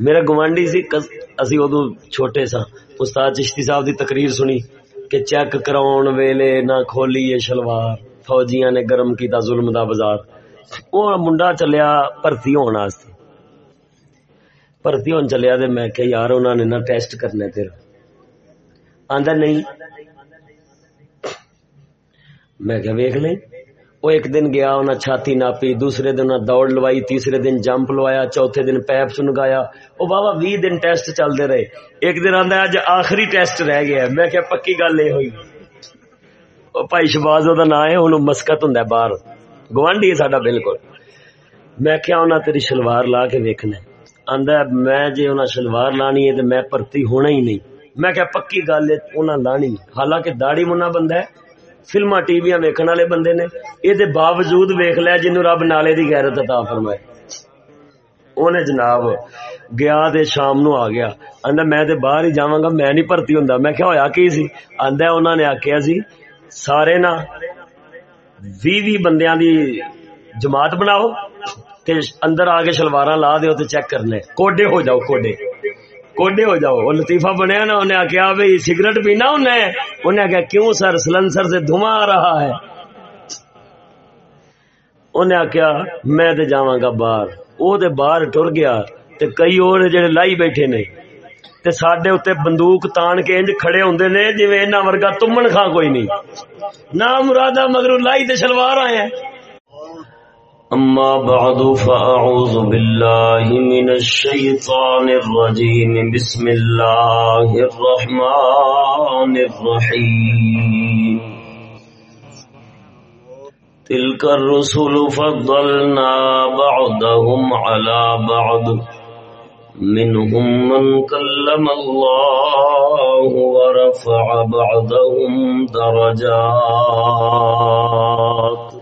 میرا گوانڈی سی اسی ادو چھوٹے سا استاد چشتی صاحب دی تقریر سنی کہ چیک کراؤن ویلے نہ کھولی شلوار، فوجیاں نے گرم کیتا ظلم دا بازار۔ وہ منڈا چلیا بھرتی ہونے واسطے۔ بھرتی ہون چلیا تے میں کہ یار انہوں نے نہ ٹیسٹ کرنا تیرا آندا نہیں۔ میں کہ ویکھ لیں؟ وہ ایک دن گیا انہیں چھاتی ناپی، دوسرے دن دوڑ لوائی، تیسرے دن جمپ لوایا، چوتھے دن پیپ سنگایا۔ وہ بابا بھی دن ٹیسٹ چلتے رہے۔ ایک دن آدھا اج آخری ٹیسٹ رہ گیا میں کیا پکی گل یہ ہوئی۔ وہ بھائی شباز وہ نام ہے ہوں مسکت ہوں باہر۔ گوانڈی ہے ساڈا بالکل۔ میں کیا انہیں تیری شلوار لا کے ویکنا آدھا میں جی انہیں شلوار لانی ہے تو میں پرتی ہونا ہی نہیں۔ میں کیا پکی گل ہے انہیں لانی۔ حالانکہ داڑی منا بندہ ہے۔ فلما ٹی وی ویکن والے بندے نے یہ باوجود ویخ لیا جن رب نالے کی گیرت عطا فرمائے انہیں جناب گیا تے شام نو آ گیا آندا میں تے باہر ہی جاواں گا میں نہیں بھرتی ہوندا میں کیا ہویا کی سی آندا انہاں نے آکھیا سی سارے نا 20 20 بندیاں دی جماعت بناؤ تے اندر آ کے شلواراں لا دیو تے چیک کرنے کوڈے ہو جاؤ کوڈے کوڈے ہو جاؤ وہ لطیفہ بنیا نا انہیں آخیا بھائی سگریٹ پینا انہیں انہیں آخیا کیوں سر سلنسر سے دھواں آ رہا ہے انہیں آخیا میں تے جاواں گا باہر وہ تے باہر ٹر گیا تے کئی اور جڑے لائی بیٹھے نے تے ساڈے اتنے بندوق تان کے انج کھڑے ہوندے نے جویں انہاں ورگا تمن خاں کوئی نہیں نہ مرادا مگر لائی تے شلوار آئے ہیں أما بعد، فأعوذ بالله من الشيطان الرجيم. بسم الله الرحمن الرحيم. تلك الرسل فضلنا بعضهم على بعض. منهم من كلم الله ورفع بعضهم درجات.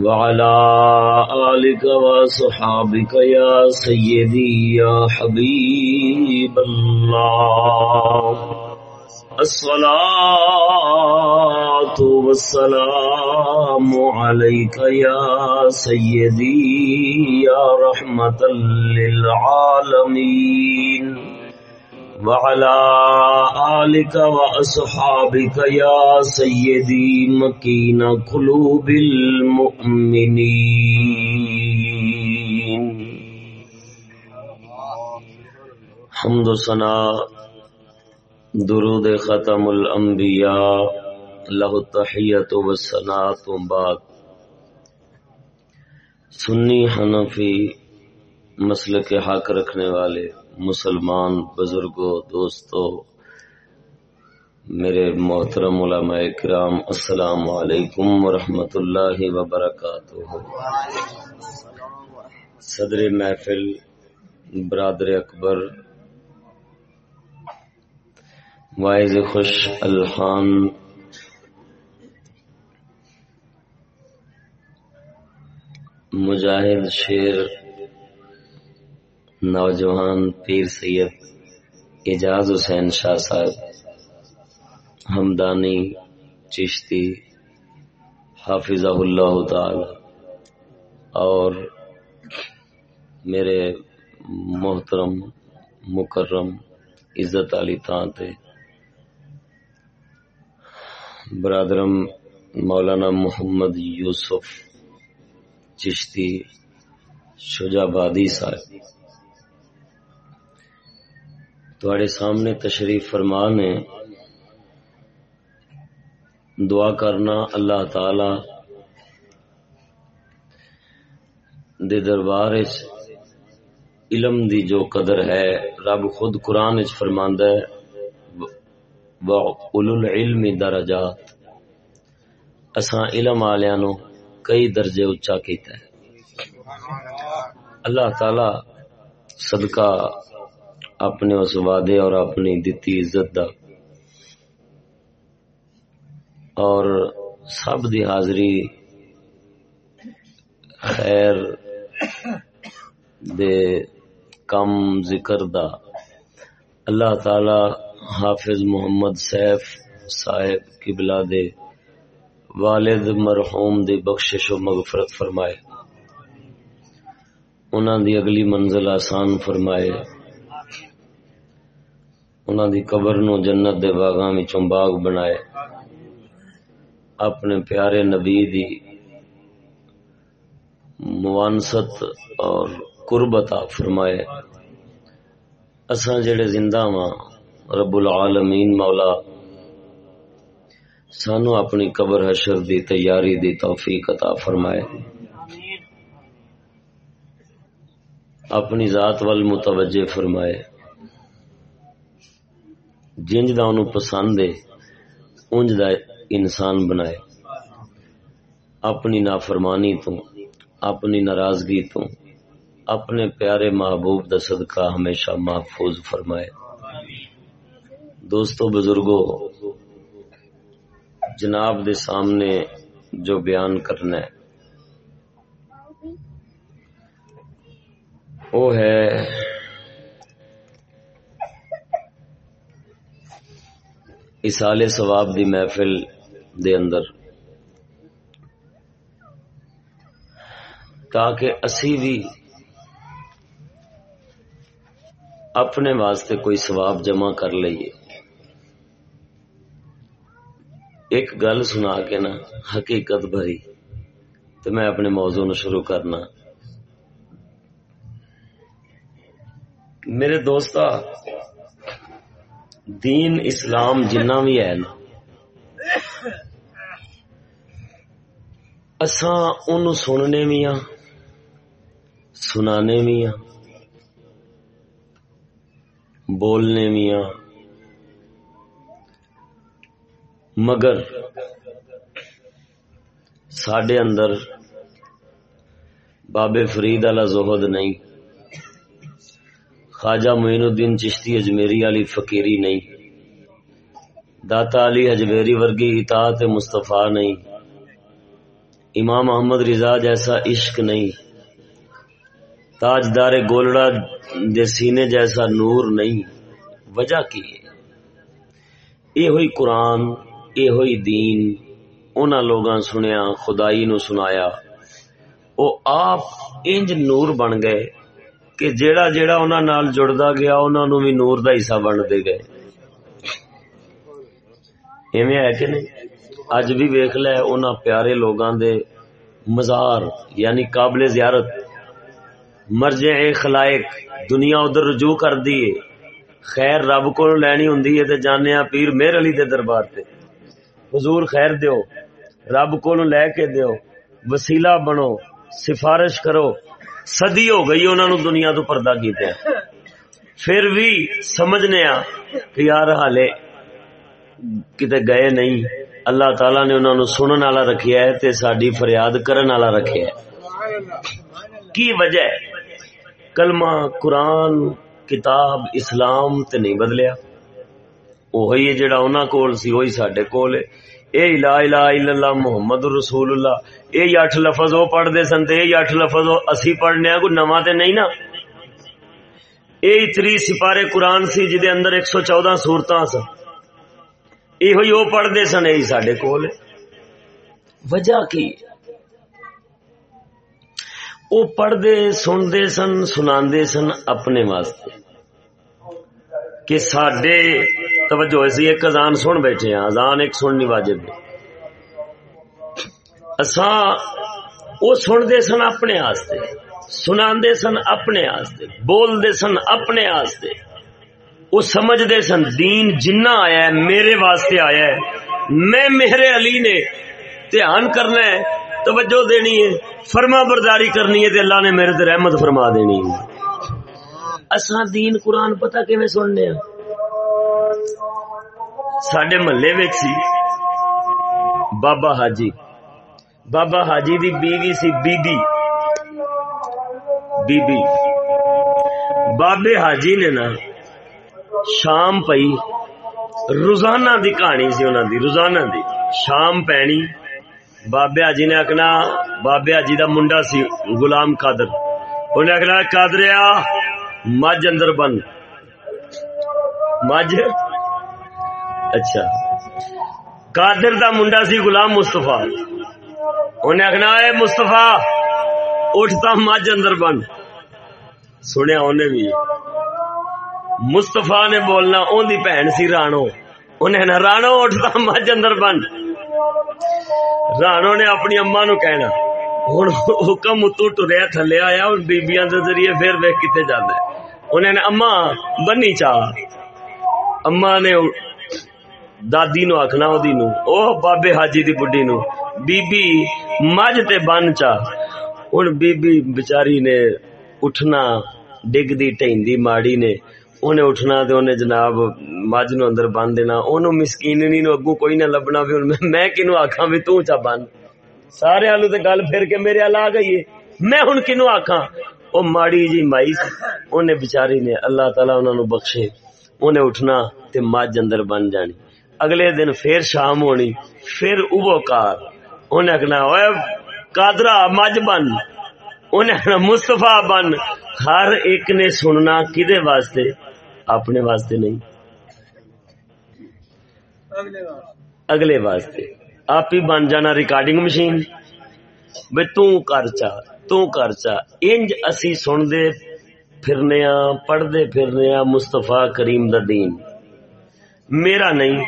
وعلى آلك وصحابك يا سيدي يا حبيب الله. الصلاة والسلام عليك يا سيدي يا رحمة للعالمين. وعلى آلك وأصحابك يا سيدي مكين قلوب المؤمنين. حمد و سنا درود ختم الانبیاء له التحیت و سنات و بعد. سنی حنفی مسئلہ کے حق رکھنے والے مسلمان بزرگوں، دوستوں، میرے محترم علماء کرام، السلام علیکم ورحمۃ اللہ وبرکاتہ۔ صدر محفل، برادر اکبر وائز خوش الحان مجاہد شیر نوجوان پیر سید اعجاز حسین شاہ صاحب، ہمدانی چشتی حافظ اللہ تعالی، اور میرے محترم، مکرم، عزت علی تانتے، برادرم مولانا محمد یوسف چشتی، شجابادی صاحب۔ تھوڑے سامنے تشریف فرمان ہے دعا کرنا اللہ تعالی دے دربار علم دی جو قدر ہے، رب خود قرآن فرماندہ ہے العلم درجات۔ اساں علم والوں نو کئی درجے اچا کیتا ہے۔ اللہ تعالی صدقہ اپنے اس وعدے اور اپنی دتی عزت دا۔ اور سب دی حاضری خیر دے کم ذکر دا۔ اللہ تعالی حافظ محمد سیف صاحب قبلہ دے والد مرحوم دی بخشش و مغفرت فرمائے۔ انہاں دی اگلی منزل آسان فرمائے۔ انہاں دی قبر نو جنت دے باغاں وچوں باغ بنائے۔ اپنے پیارے نبی دی موانست اور قربت فرمائے۔ اساں جڑے زندہ ہاں رب العالمین مولا، سانو اپنی قبر حشر دی تیاری دی توفیق عطا فرمائے۔ اپنی ذات وال متوجہ فرمائے۔ جنج دا انہوں پسند ہے انج دا انسان بنائے۔ اپنی نافرمانی تو، اپنی ناراضگی تو، اپنے پیارے محبوب دا صدقہ ہمیشہ محفوظ فرمائے۔ دوستو بزرگوں جناب دے سامنے جو بیان کرنا ہے، وہ ہے اسال ثواب دی محفل دے اندر۔ تاکہ اسی بھی اپنے واسطے کوئی ثواب جمع کر لئیے۔ ایک گل سنا کے نا، حقیقت بھری۔ تو میں اپنے موضوع نو شروع کرنا۔ میرے دوست دین اسلام جنہ بھی ہے نا۔ اساں ان سننے بھی ہاں سنانے بھی ہاں بولنے بھی ہاں۔ مگر سڈے اندر بابے فرید والا زہد نہیں۔ خواجہ معین الدین چشتی اجمیری والی فقیری نہیں۔ داتا علی حجبیری ورگی اطاعت مصطفیٰ نہیں۔ امام محمد رضا جیسا عشق نہیں۔ تاجدار گولڑا دے سینے جیسا نور نہیں۔ وجہ کی ہے؟ یہ ہوئی قرآن، یہ ہوئی دین۔ انہاں لوگاں سنیا خدائی نو سنایا۔ او آپ انج نور بن گئے۔ کہ جیڑا جیڑا انہاں نال جڑدا گیا، انہاں نو بھی نور دا حصہ بن دے گئے۔ ایویں ہے کہ نہیں؟ اج بھی ویکھ لے انہاں پیارے لوگاں دے مزار یعنی قابل زیارت۔ مرجع خلائق، دنیا ادھر رجوع کر دیے خیر رب کو لینی ہوں تے جانے پیر میر علی دے دربار تے۔ حضور خیر دیو، رب کو لے کے دیو، وسیلہ بنو، سفارش کرو۔ صدی ہو گئی انہوں نے دنیا تو پردہ کیتے ہیں۔ پھر بھی سمجھنے آ کہ یار حالے کتے گئے نہیں۔ اللہ تعالی نے انہوں نے سنن والا رکھیا ہے تے ساڈی فریاد کرن والا رکھیا ہے۔ کی وجہ ہے؟ کلمہ قرآن، کتاب، اسلام تے نہیں بدلیا۔ وہی جڑا انہوں کول سی وہی سڈے کول ہے۔ اے الہ الہ الا اللہ محمد رسول اللہ۔ اے اٹھ لفظ وہ پڑھتے سن تے اے اٹھ لفظ اسی پڑھنے کوئی نواں تے نہیں نا اے تری سپارے قرآن سی جدے اندر ایک سو چودہ سورتاں سن یہ وہ پڑھتے سن یہی سڈے کول وجہ کی وہ پڑھتے سنتے سن سنا سن اپنے واسطے کہ سڈے توجہ اسی ایک ازان سن بیٹھے ہیں ازان ایک سننی واجب اساں وہ سنتے سن اپنے آستے سنا سن اپنے آستے بولتے سن اپنے آستے۔ وہ سمجھتے سن، دین جنہ آیا ہے، میرے واسطے آیا ہے۔ میں میرے علی نے دھیان کرنا ہے، توجہ دینی ہے فرما برداری کرنی ہے، تے اللہ نے میرے تے رحمت فرما دینی ہے۔ اساں دین قرآن پتہ کیویں سننے ہیں سڈے محلے سی، بابا حاجی بابا حاجی دی بیوی سی بی بی بی بی بابے حاجی نے نا شام پئی روزانہ دی کہانی سی انہوں دی روزانہ دی شام پینی بابے حاجی نے آخنا بابے حاجی دا منڈا سی غلام قادر انہیں آخنا قادریا مجھ اندر بند مجھ اچھا قادر دا منڈا سی غلام مستفا انہیں آخنا، اے مستفا اٹھتا مجھ اندر بن. سنیا انہیں بھی۔ مستفا نے بولنا ان دی بہن سی رانو. انہیں نہ رانو اٹھتا مجھ اندر بن. رانو نے اپنی اما نو کہنا ہوں حکم اتو ٹریا، تھلے آیا، اور بیبیاں دے ذریعے پھر ویک کتنے جانا انہیں نے اما بنی چاہ. اما نے دادی نو آخنا نو او بابے حاجی دی بڈی نو۔ بی بی مجھ تے بن چا۔ ہوں بی بی بچاری نے اٹھنا ڈگ دی ٹہندی ماڑی نے۔ انہیں اٹھنا تے انہیں جناب مجھ نو اندر بن دینا۔ انہوں مسکیننی نو اگو کوئی نہ لبنا بھی میں کنو آکھاں بھی تو چا بن۔ سارے آلو تے گل پھر کے میرے آل آ گئی ہے۔ میں ہن کنو آکھاں۔ او ماڑی جی مائی انہیں بچاری نے اللہ تعالی انہوں نے بخشے۔ انہیں اٹھنا تے مجھ اندر بن جانی۔ اگلے دن پھر شام ہونی۔ پھر او کار۔ انہیں کہنا کادرا مجھ بن انہیں کہنا مستفا بن۔ ہر ایک نے سننا کدے واسطے؟ اپنے واسطے نہیں۔ اگلے واسطے۔ آپ ہی بن جانا ریکارڈنگ مشین۔ بے تو کر چا، تو کر چا۔ انج اسی سن دے پھرنے پڑھ دے پھرنے مستفا کریم دا دین۔ میرا نہیں،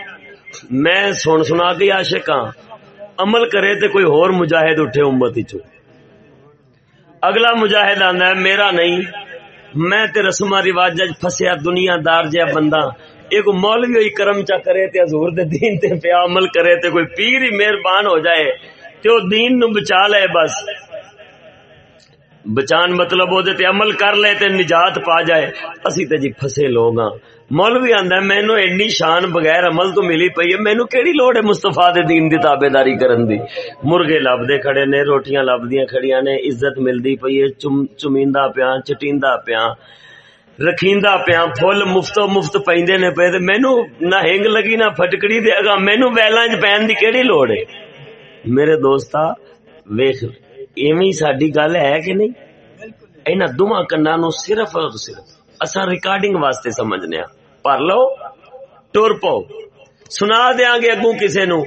میں سن سنا کے عاشق ہاں عمل کرے تے کوئی ہور مجاہد اٹھے امت چو اگلا مجاہد آندا ہے، میرا نہیں، میں تے رسما رواج فسیا دنیا دار جہا بندہ۔ ایک مولوی ہوئی کرم چا کرے تے حضور دے دین تے پیا عمل کرے تے کوئی پیر ہی مہربان ہو جائے تے او دین نو بچا لے بس۔ بچان مطلب وہ عمل کر لے تے نجات پا جائے۔ اسی تے جی پھسے لوگ ہاں۔ مولوی آندا مینوں اینی شان بغیر عمل تو ملی پئی ہے مینوں کیڑی لوڑ ہے مصطفی دے دین دی تابعداری کرن دی مرغے لبدے کھڑے نے روٹیاں لبدیاں کھڑیاں نے عزت ملدی پئی ہے چم چمیندا پیاں چٹیندا پیاں رکھیندا پیاں پھل مفت مفت پیندے نے پے تے مینوں نہ ہنگ لگی نہ پھٹکڑی دے اگا مینوں ویلاں وچ پین دی کیڑی لوڑ ہے میرے دوستا ویکھ ایویں ساری گل ہے کہ نہیں انہاں دوواں کناں نو صرف اور صرف اساں ریکارڈنگ واسطے سمجھنے ہاں پر لو ٹر پو سنا دیاں گے اگوں کسے نو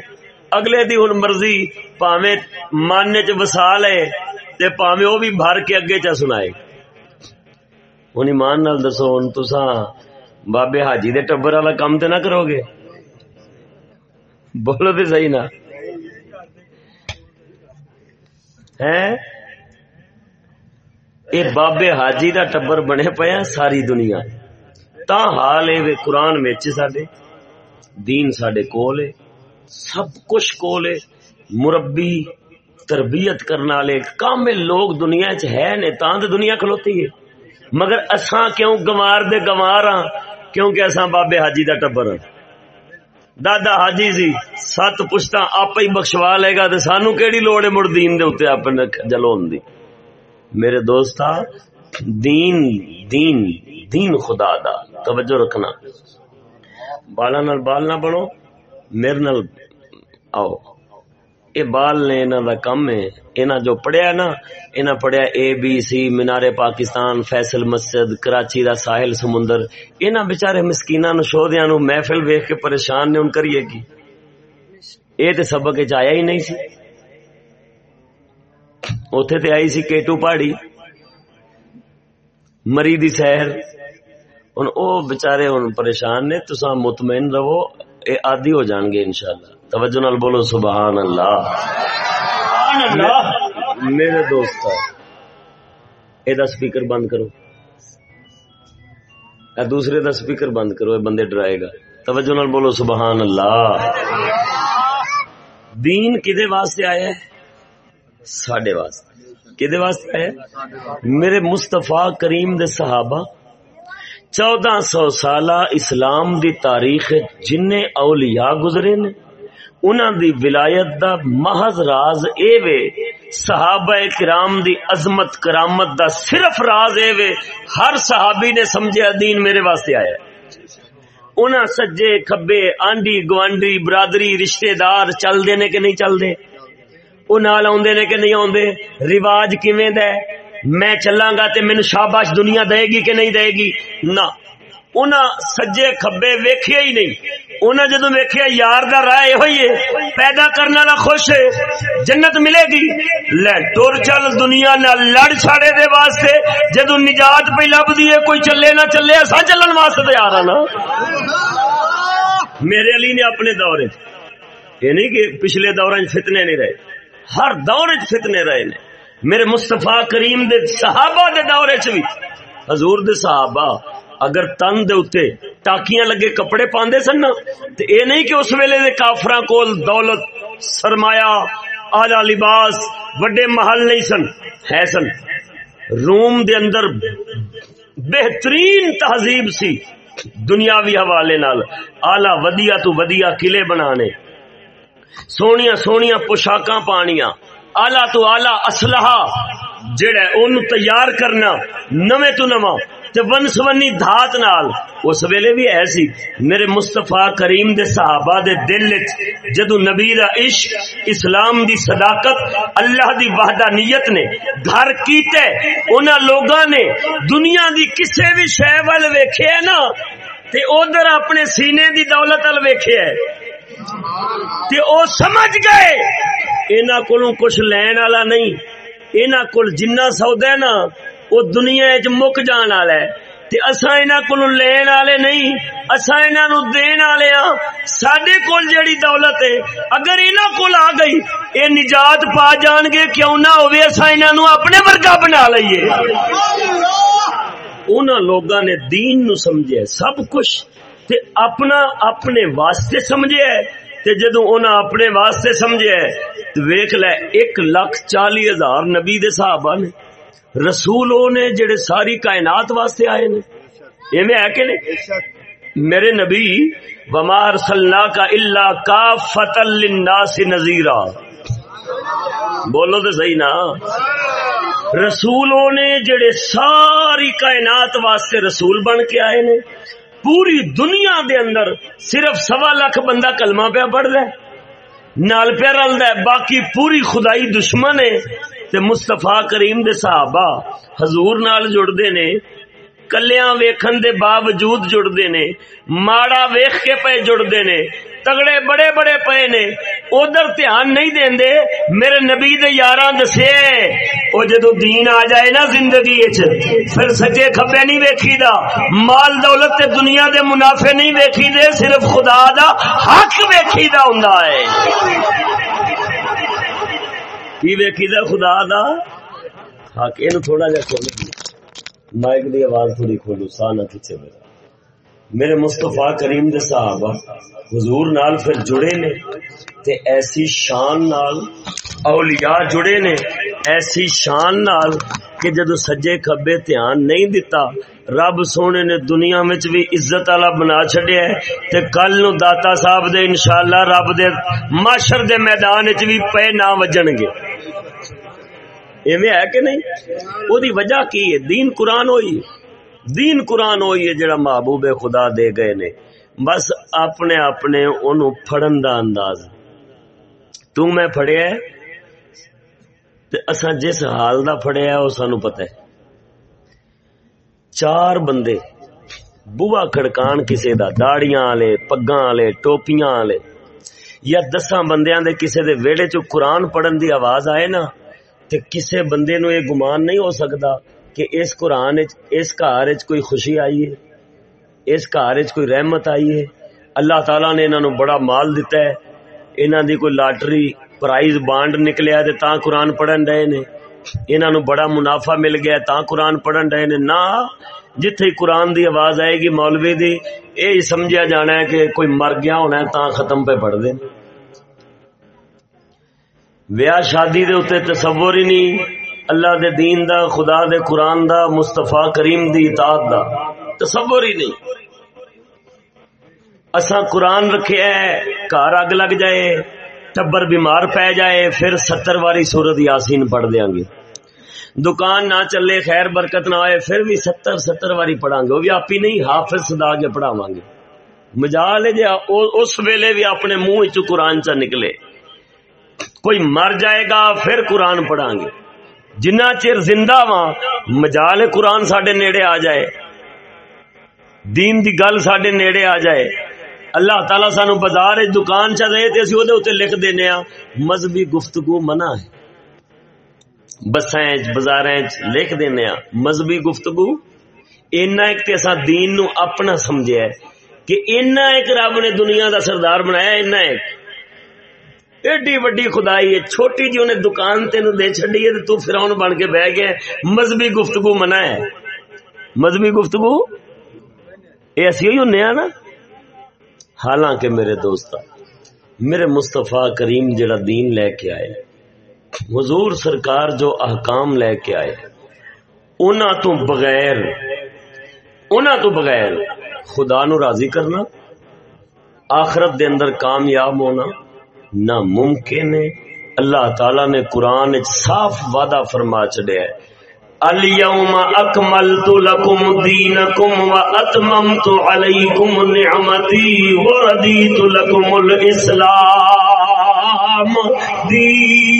اگلے دی ہن مرضی پاویں من وچ وسا لے تے پاویں او بھی بھر کے اگے چا سنائے ہن ایمان نال دسو ہن تساں بابے حاجی دے ٹبر والا کام تے نہ کرو گے بولو تے صحیح نہ اے بابے حاجی دا ٹبر بنے پیا ساری دنیا تا حال اے قرآن وچ ساڈے دین ساڈے کول ہے سب کچھ کول ہے مربی تربیت کرنے والے کامل لوگ دنیا چ ہے نے تاں تے دنیا کھلوتی ہے مگر اساں کیوں گوار دے گوار ہاں کیونکہ اساں بابے حاجی دا ٹبر ہاں دادا حاجی سی سات پشتا آپ ہی بخشوا لے گا تو سانو کہڑی لوڑ ہے مڑ دین دے اتنے اپنے جلون دی میرے دوست دین دین دین خدا دا، توجہ رکھنا۔ بالا نال بال نہ بنو، میرے نال آؤ۔ اے بال نے انہوں دا کم ہے۔ انہوں جو پڑھیا نا انہوں پڑھیا A B C Minar Pakistan, Faisal Masjid, Karachi دا ساحل سمندر۔ انہوں بچارے مسکینہ نو شو نو محفل ویخ کے پریشان نے ان کریے کی؟ اے تے سبق آیا ہی نہیں سی۔ اوتھے تے آئی سی کیٹو پہاڑی، مری دی سہر ان او بچارے ان پریشان نے تساں مطمئن رہو اے آدھی ہو جان گے انشاءاللہ۔ توجہ نال بولو سبحان اللہ میرے دوست یہ سپیکر بند کرو۔ دوسرے دا سپیکر بند کرو یہ بندے ڈرائے گا۔ توجہ نال بولو سبحان اللہ دین کدے واسطے آیا ہے؟ ساڈے واسطے۔ کدے واسطے آیا میرے مستفا کریم دے صحابہ چودہ سو سالہ اسلام دی تاریخ جن اولیاء گزرے نے، انہاں دی ولایت دا محض راز اے وے، صحابہ کرام دی عظمت، کرامت دا صرف راز اے وے، ہر صحابی نے سمجھے دین میرے واسطے آیا۔ انہاں سجے، کھبے، آنڈی، گوانڈی، برادری رشتہ دار چل دے نے کہ نہیں چل دے وہ نال آدھے نے کہ نہیں آدھے رواج کیویں دے میں چلاں گا تے مینوں شاباش دنیا دے گی کہ نہیں دے گی؟ نہ۔ انہاں سجے کھبے ویکھیا ہی نہیں۔ انہیں جدو ویکیا یار دا رائے ہوئی ہے۔ پیدا کرنے والا خوش ہے۔ جنت ملے گی۔ لے ٹر چل، دنیا نہ لڑ چھاڑے دے واسطے۔ جدو نجات پہ لب دیے کوئی چلے نہ چلے ایسا چلن واسطے تیار ہاں نا۔ میرے علی نے اپنے دور یہ نہیں کہ پچھلے دور فتنے نہیں رہے۔ ہر دور فتنے رہے نے۔ میرے مستفا کریم دے صحابہ دے دور چ بھی حضور دے صحابہ اگر تن دے اتے ٹاکیاں لگے کپڑے پاندے سن نا، تے اے نہیں کہ اس ویلے دے کافراں کول دولت، سرمایہ، اعلی لباس، وڈے محل نہیں سن، ہے سن۔ روم دے اندر بہترین تہذیب سی دنیاوی حوالے نال آلہ ودیا تو ودیا قلعے بنانے، سونیاں سونیاں پوشاکاں پانیاں۔ آلہ تو آلہ اسلحہ جڑا اون تیار کرنا، نویں تو نواں، تے ون سونی دھات نال۔ اس ویلے بھی ایسی میرے مصطفی کریم دے صحابہ دے دل وچ جدو نبی دا عشق، اسلام دی صداقت، اللہ دی وحدانیت نے گھر کیتے، انہاں لوگاں نے دنیا دی کسے بھی شے ول ویکھیا نا، تے ادھر اپنے سینے دی دولت ال ویکھیا تے او سمجھ گئے۔ انہاں کولوں کچھ لین والا نہیں۔ انہاں کول جنہ سودا ہے نا وہ دنیا چ مک جان والا ہے۔ تے اساں انہاں کولوں لین والے نہیں اساں انہاں نو دین والے ہاں۔ ساڈے کول جیڑی دولت ہے اگر انہاں کول آ گئی اے نجات پا جان گے کیوں نہ ہوے اساں انہاں نو اپنے ورگا بنا لئیے۔ انہاں لوگاں نے دین نو سمجھیا سب کچھ۔ تے اپنا اپنے واسطے سمجھیا تے جدو انہاں اپنے واسطے سمجھیا تے ویکھ لے، ایک لاکھ چالی ہزار نبی دے صحابہ نے، رسول نے جڑے ساری کائنات واسطے آئے نے۔ ایویں ہے کہ نہیں؟ میرے نبی ومار سلنا کا اللہ کا فتل للناس نذیرا بولو تو صحیح نا۔ رسولوں نے جڑے ساری کائنات واسطے رسول بن کے آئے نے۔ پوری دنیا دے اندر صرف سوا لاکھ بندہ کلمہ پہ پڑھ رہا نال پہ رل باقی پوری خدائی دشمن ہے تے مصطفیٰ کریم دے صحابہ حضور نال جڑدے نے کلیاں ویکھن دے باوجود جڑدے نے، ماڑا ویکھ کے پے جڑدے نے، تگڑے بڑے بڑے پے نے، ادھر دھیان نہیں دیندے میرے نبی دے یاراں دسے۔ او جدو دین آ جائے نا زندگی وچ، پھر سجے کھبے نہیں ویکھی دا مال دولت تے دنیا دے منافع نہیں ویکھی دے صرف خدا دا حق ویکھی دا ہوندا ہے۔ کی ویکھی دا خدا دا ہاں کہ تھوڑا جا کھولو۔ مائک دی آواز تھوڑی کھولو سا نہ کھچے میرا میرے مصطفیٰ کریم دے صحابہ حضور نال پھر جڑے نے تے ایسی شان نال اولیاء جڑے نے ایسی شان نال کہ جدو سجے کھبے دھیان نہیں دیتا رب سونے نے دنیا میں بھی عزت والا بنا چڈیا تے کل نو داتا صاحب دے انشاءاللہ رب دے معاشر دے میدان چ بھی پے نہ وجن گے ایویں ہے کہ نہیں؟ وہ دی وجہ کی ہے؟ دین قرآن ہوئی دین قرآن ہوئی ہے جڑا محبوب خدا دے گئے نے۔ بس اپنے اپنے اونوں پھڑن دا انداز۔ تو میں پھڑیا ہے تے اساں جس حال دا پھڑیا ہے، او سانو پتہ ہے۔ چار بندے بوا کھڑکان کسے دا، داڑیاں والے پگاں والے ٹوپیاں والے یا دساں بندیاں دے کسے دے ویڑے چ قرآن پڑھن دی آواز آئے نا؟ تے کسے بندے نو یہ گمان نہیں ہو سکتا کہ اس قرآن اس گھر کوئی خوشی آئی ہے، اس گھر کوئی رحمت آئی ہے۔ اللہ تعالی نے انہوں بڑا مال دیتا ہے۔ انہوں دی کوئی لاٹری پرائز بانڈ نکلیا تے تاں قرآن پڑھن رہے نے۔ انہوں بڑا منافع مل گیا تاں قرآن پڑھن رہے نے۔ نہ، جتھے قرآن دی آواز آئے گی مولوی دی یہ سمجھا جانا ہے کہ کوئی مر گیا ہونا ہے تاں ختم پہ پڑھ دیں ویاہ شادی دے اتنے تصور ہی نہیں۔ اللہ دے دین دا، خدا دے قرآن دا مستفا کریم دی اطاعت دا۔ تصور ہی نہیں۔ اسا قرآن رکھے ہے کار اگ لگ جائے، ٹبر بیمار پی جائے، پھر ستر واری سورت یاسین پڑھ دیا گے۔ دکان نہ چلے، خیر برکت نہ آئے، پھر بھی ستر ستر واری پڑھا گے۔ وہ بھی آپ ہی نہیں، حافظ سدا کے پڑھاوا گے۔ مجال جی اس ویلے بھی اپنے منہ چ قرآن چ نکلے۔ کوئی مر جائے گا، پھر قرآن پڑھا گے۔ جنا چر زندہ وا مجال قرآن سڈے نیڑے آ جائے۔ دین دی گل سڈے نیڑے آ جائے۔ اللہ تعالی سانو بازار دکان چ رہے تے اسی اتنے لکھ دینا مذہبی گفتگو منع ہے۔ بسائیں بازار لکھ دینا مذہبی گفتگو۔ اینا ایک تے اسا دین نو اپنا سمجھیا ہے کہ اینا ایک رب نے دنیا دا سردار بنایا، اینا ایک۔ ایڈی وڈی خدائی ہے، چھوٹی جی انہیں دکان تین دے چڈی ہے تو فرعون بن کے بہ گیا مذہبی گفتگو منع ہے۔ مذہبی گفتگو؟ یہ اسی ہی ہونے نا؟ حالانکہ میرے دوست میرے مستفا کریم جڑا دین لے کے آئے، حضور سرکار جو احکام لے کے آئے، انہاں تو بغیر، انہاں تو بغیر خدا نو راضی کرنا، آخرت دے اندر کامیاب ہونا ناممکن ہے۔ اللہ تعالی نے قرآن صاف وعدہ فرما چڑیا ہے۔ اليوم اکملت لکم دینکم و اتممت علیکم نعمتی و ردیت لکم الاسلام دینا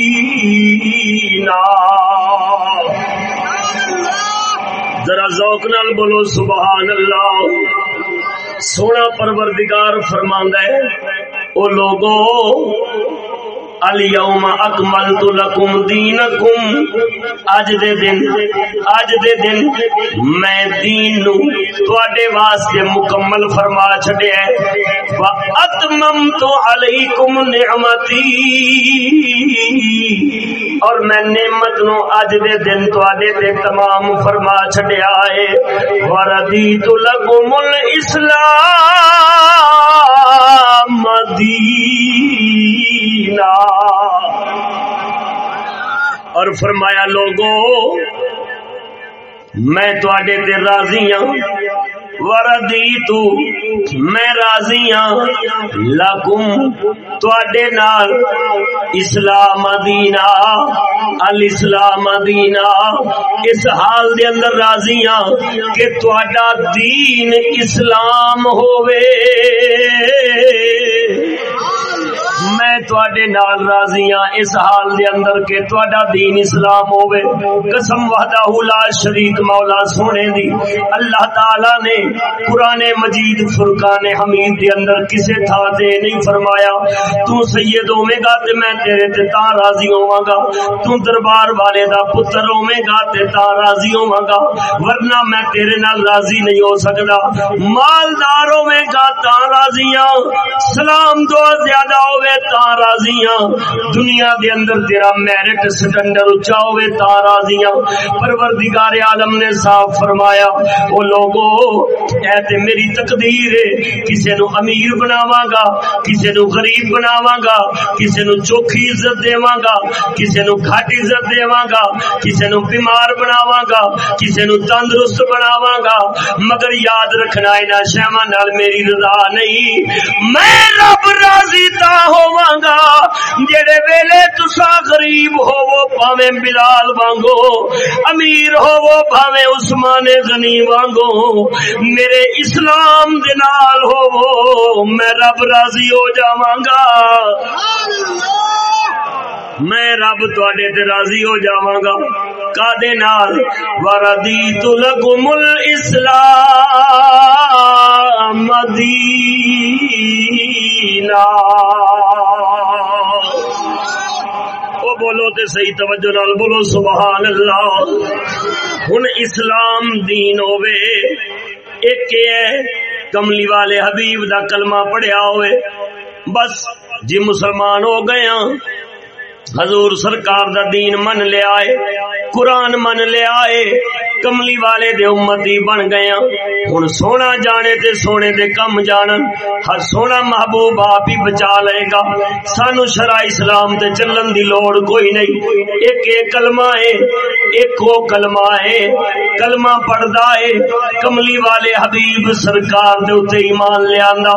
ذرا ذوق نال بولو، سبحان اللہ۔ سونا پروردگار فرماندا ہے او لوگو، الیوم اکملت لکم دینکم۔ اج دے دن اج دے دن میں دین نو تواڈے واسطے مکمل فرما چھڈیا ہے۔ وا اتممت علیکم نعمتی اور میں نعمت نو اج دے دن تواڈے تے تمام فرما چھڈیا ہے۔ وردیت لکم الاسلام مدینہ اور فرمایا، لوگو، میں تواڈے تے راضی ہوں وردی تو میں راضی ہوں لکم تے نال اسلام دینا الاسلام دینا اس حال دے اندر راضی ہوں کہ تہاڈا دین اسلام ہووے۔ میں تواڈے نال راضی ہاں۔ اس حال دے اندر کہ تواڈا دین اسلام ہوے قسم وحدہ لا شریک مولا سونے دی۔ اللہ تعالی نے قران مجید فرقان حمید دے اندر کسے تھا دے نہیں فرمایا۔ تو سید ہوے گا تے میں تیرے تے تا راضی ہوواں گا۔ تو دربار والے دا پتر ہوے گا تے تا راضی ہوواں گا۔ ورنہ میں تیرے نال راضی نہیں ہو سکدا۔ مالدار ہوے گا تا راضی ہاں۔ سلام دعا زیادہ ہوے تا راضیاں دنیا دے اندر تیرا میرٹ سٹنڈر اچا ہوئے تا راضیاں پروردگار عالم نے صاف فرمایا، او لوگو اے تے میری تقدیر ہے۔ کسے نو امیر بناواں گا، کسے نو غریب بناواں گا، کسے نو چوکھی عزت دیواں گا، کسے نو گھٹ عزت دیواں گا، کسے نو بیمار بناواں گا، کسے نو تندرست بناواں گا۔ مگر یاد رکھنا انہاں شیواں نال میری رضا نہیں۔ میں رب راضی تا ہوواں گا، جڑے ویلے تسا غریب ہوو پاویں بلال وانگو، امیر ہوو پاویں عثمان غنی وانگو۔ میرے اسلام دے نال ہوو، میں رب راضی ہو جاواں گا۔ میں رب تواڈے تے راضی ہو جاواں گا۔ کادے نال؟ وردیت لکم الاسلام مدینہ او بولو تے صحیح توجہ نال بولو، سبحان اللہ۔ ہن اسلام دین ہوے ایک ہے، کملی والے حبیب دا کلمہ پڑھیا ہوئے۔ بس جی مسلمان ہو گئے ہاں حضور سرکار دا دین من لے آئے، قرآن من لے آئے، کملی والے دے امتی بن گئے۔ ہوں سونا جانے تے سونے دے کم جانن ہر سونا محبوب آپ ہی بچا لے گا۔ سانو شرع اسلام تے چلن دی لوڑ کوئی نہیں۔ ایک ایک کلمہ ہے، ایک وہ کلمہ ہے۔ کلمہ پڑھدا ہے، کملی والے حبیب سرکار دے اوتے ایمان لے آندا۔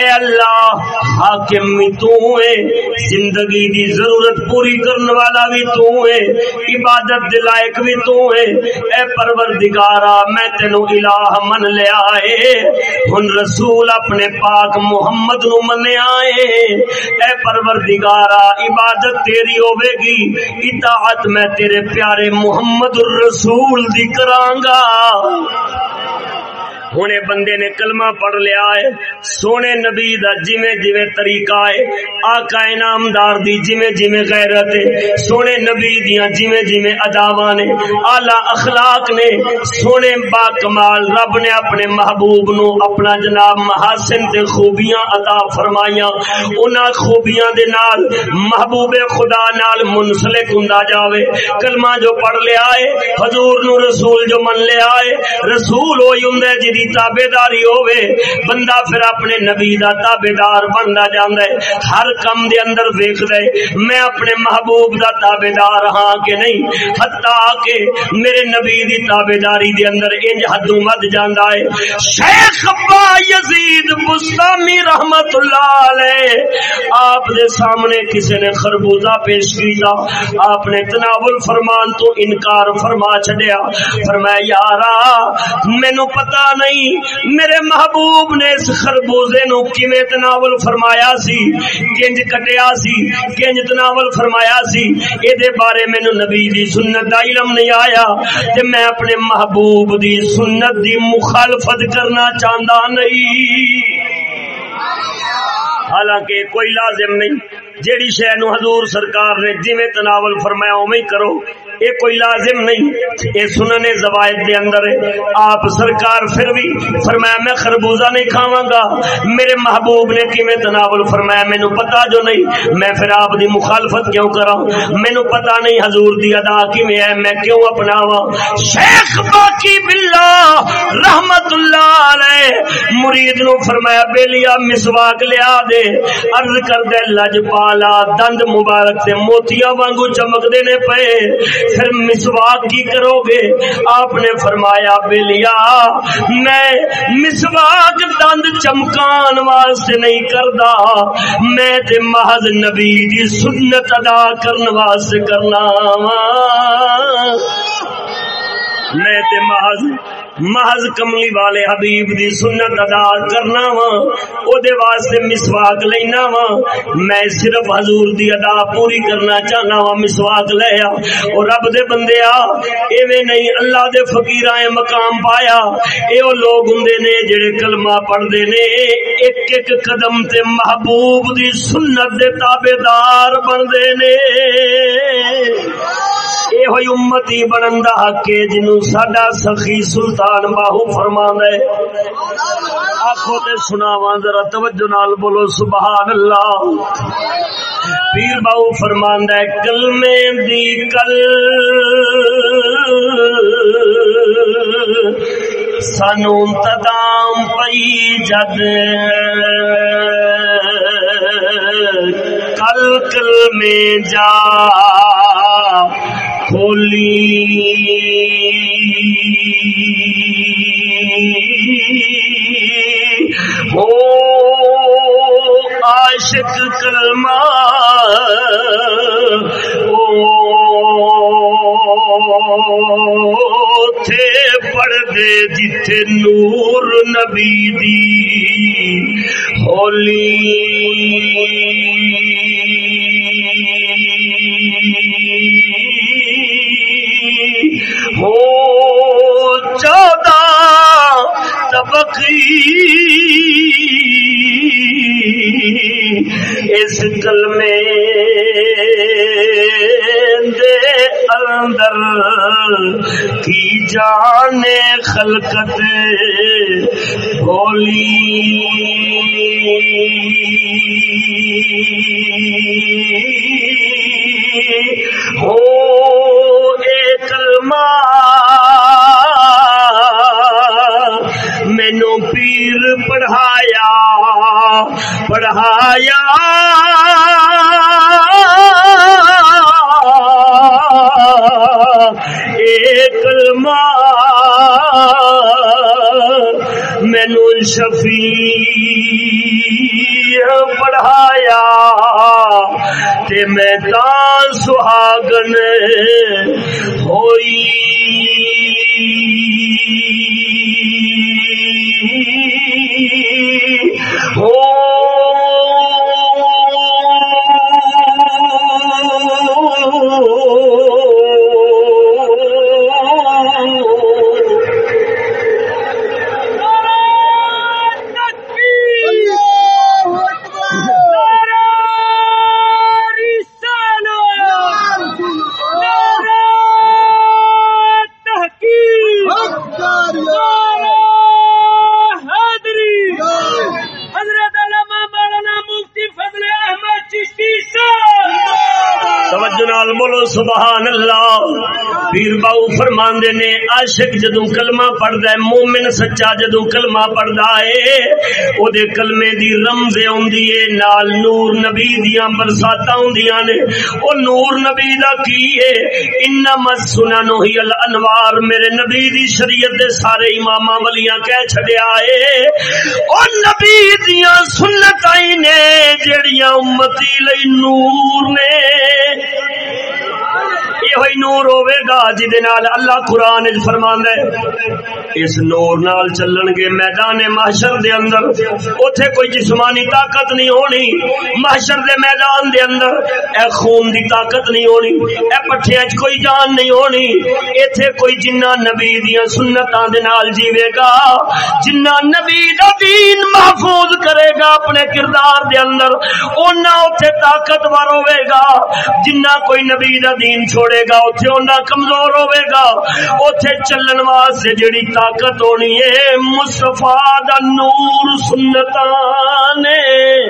اے اللہ، حاکم تو ہے، زندگی دی ضرورت پوری کرنے والا بھی تو ہے، عبادت دے لائق بھی تو ہے۔ اے پروردگارا، میں تینو الہ من لیا ہے۔ ہن رسول اپنے پاک محمد نو منیا ہے۔ اے پروردگارا، عبادت تیری ہوے گی۔ اطاعت میں تیرے پیارے محمد الرسول دی کراں کرانگا ہونے بندے نے کلمہ پڑھ لیا ہے، سونے نبی دا جویں جویں طریقہ ہے، آقا انعامدار دی جویں جویں غیرت ہے، سونے نبی دیاں جویں جویں اداواں نے، اعلی اخلاق نے، سونے با کمال رب نے اپنے محبوب نو اپنا جناب محاسن تے خوبیاں عطا فرمائیاں، انہاں خوبیاں دے نال محبوب خدا نال منسلک ہوندا جاوے۔ کلمہ جو پڑھ لیا ہے، حضور نو رسول جو من لیا ہے، رسول ہوئی ہوندے جی دی تابے داری ہوئے بندہ پھر اپنے نبی دا تابے دار بندا جاندا ہے۔ ہر کم دے اندر ویکھ دے میں اپنے محبوب دا تابے دار ہاں کہ نہیں؟ حتا کہ میرے نبی دی تابے داری دے اندر انج حدوں ود جاندا ہے۔ شیخ ابا یزید بستامی رحمت اللہ علیہ، آپ دے سامنے کسی نے خربوزہ پیش کیتا، آپ نے تناول فرمان تو انکار فرما چھڈیا۔ فرمایا، یارا، مینوں پتہ نہیں نہیں، میرے محبوب نے اس خربوزے نو کیویں تناول فرمایا سی؟ کنج کٹیا سی کنج تناول فرمایا سی۔ اے دے بارے مینوں نبی دی سنت دا علم نہیں آیا تے میں اپنے محبوب دی سنت دی مخالفت کرنا چاہندا نہیں۔ حالانکہ کوئی لازم نہیں، جیڑی شے نو حضور سرکار نے جویں تناول فرمایا اوویں کرو۔ یہ کوئی لازم نہیں یہ سننے زوائد دے اندر ہے۔ آپ سرکار پھر بھی فرمایا، میں خربوزہ نہیں کھاواں گا۔ میرے محبوب نے کیویں تناول فرمایا مینو پتا جو نہیں، میں پھر آپ دی مخالفت کیوں کراں؟ مینو پتا نہیں حضور دی ادا کیویں ہے، میں کیوں اپناواں؟ شیخ باقی باللہ رحمت اللہ علیہ۔ مرید نو فرمایا بیلیا مسواک لیا دے۔ عرض کر دے لج پالا دند مبارک سے موتیاں وانگو چمک دینے پے پھر مسواک کی کرو گے؟ آپ نے فرمایا، بلیا، میں مسواک دند چمکان واسطے نہیں کردا۔ میں تے محض نبی دی سنت ادا کرن واسطے کرنا وا۔ میں تے محض محض کملی والے حبیب دی سنت ادا کرنا وا او دے واسطے مسواک لینا وا۔ میں صرف حضور دی ادا پوری کرنا چاہنا وا، مسواک لیا او رب دے بندے آ، ایویں نہیں اللہ دے فقیراں مقام پایا۔ اے او لوگ ہوندے نے جڑے کلمہ پڑھدے نے، ایک ایک قدم تے محبوب دی سنت دے تابعدار بندے نے۔ اے ہوئی امتی بنن دا حق ہے جنوں ساڈا سخی سلطان باہو فرماندا ہے آکھو تے سناواں ذرا توجہ نال بولو سبحان اللہ پیر باہو فرماندا ہے کلمے دی کل سانو تدام پئی جد کل کل میں جا کھولی ہو عاشق کلمہ۔ تھے پڑھ دے جتھے نور نبی دی۔ ہولی۔ اس میں دے اندر کی جانے خلقت بولی ہو سہاگن فرماندے نے، عاشق جدوں کلمہ پڑھدا ہے، مومن سچا جدوں کلمہ پڑھدا ہے او دے کلمے دی رمز اوندی ہے، نال نور نبی دیاں برساتاں ہوندیاں نے۔ او نور نبی دا کی ہے؟ انما سنن ہی الانوار۔ میرے نبی دی شریعت دے سارے اماماں ولیاں کہہ چھڈیا ہے۔ او نبی دیاں سنتاں نے جڑیاں امتی لئی نور نے۔ ہوئی نور ہوے گا جہد اللہ قرآن فرمان اس نور نال چلن گے میدان محشر دے اندر۔ اوتھے کوئی جسمانی طاقت نہیں ہونی۔ محشر دے میدان دے اندر۔ اے خون دی طاقت نہیں ہونی۔ اے پٹھیاں وچ کوئی جان نہیں ہونی۔ ایتھے کوئی جنہ نبی دیاں سنتاں دے نال جیوے گا۔ جنہ نبی دا دین محفوظ کرے گا اپنے کردار دے اندر۔ اونا اوتھے طاقتور ہوے گا۔ جنہ کوئی نبی دا دین چھوڑے گا اتنے اُنہ کمزور ہوے گا۔ اتنے چلن واسطے جڑی طاقت ہونی ہے، مصطفیٰ دا نور سنتان نے۔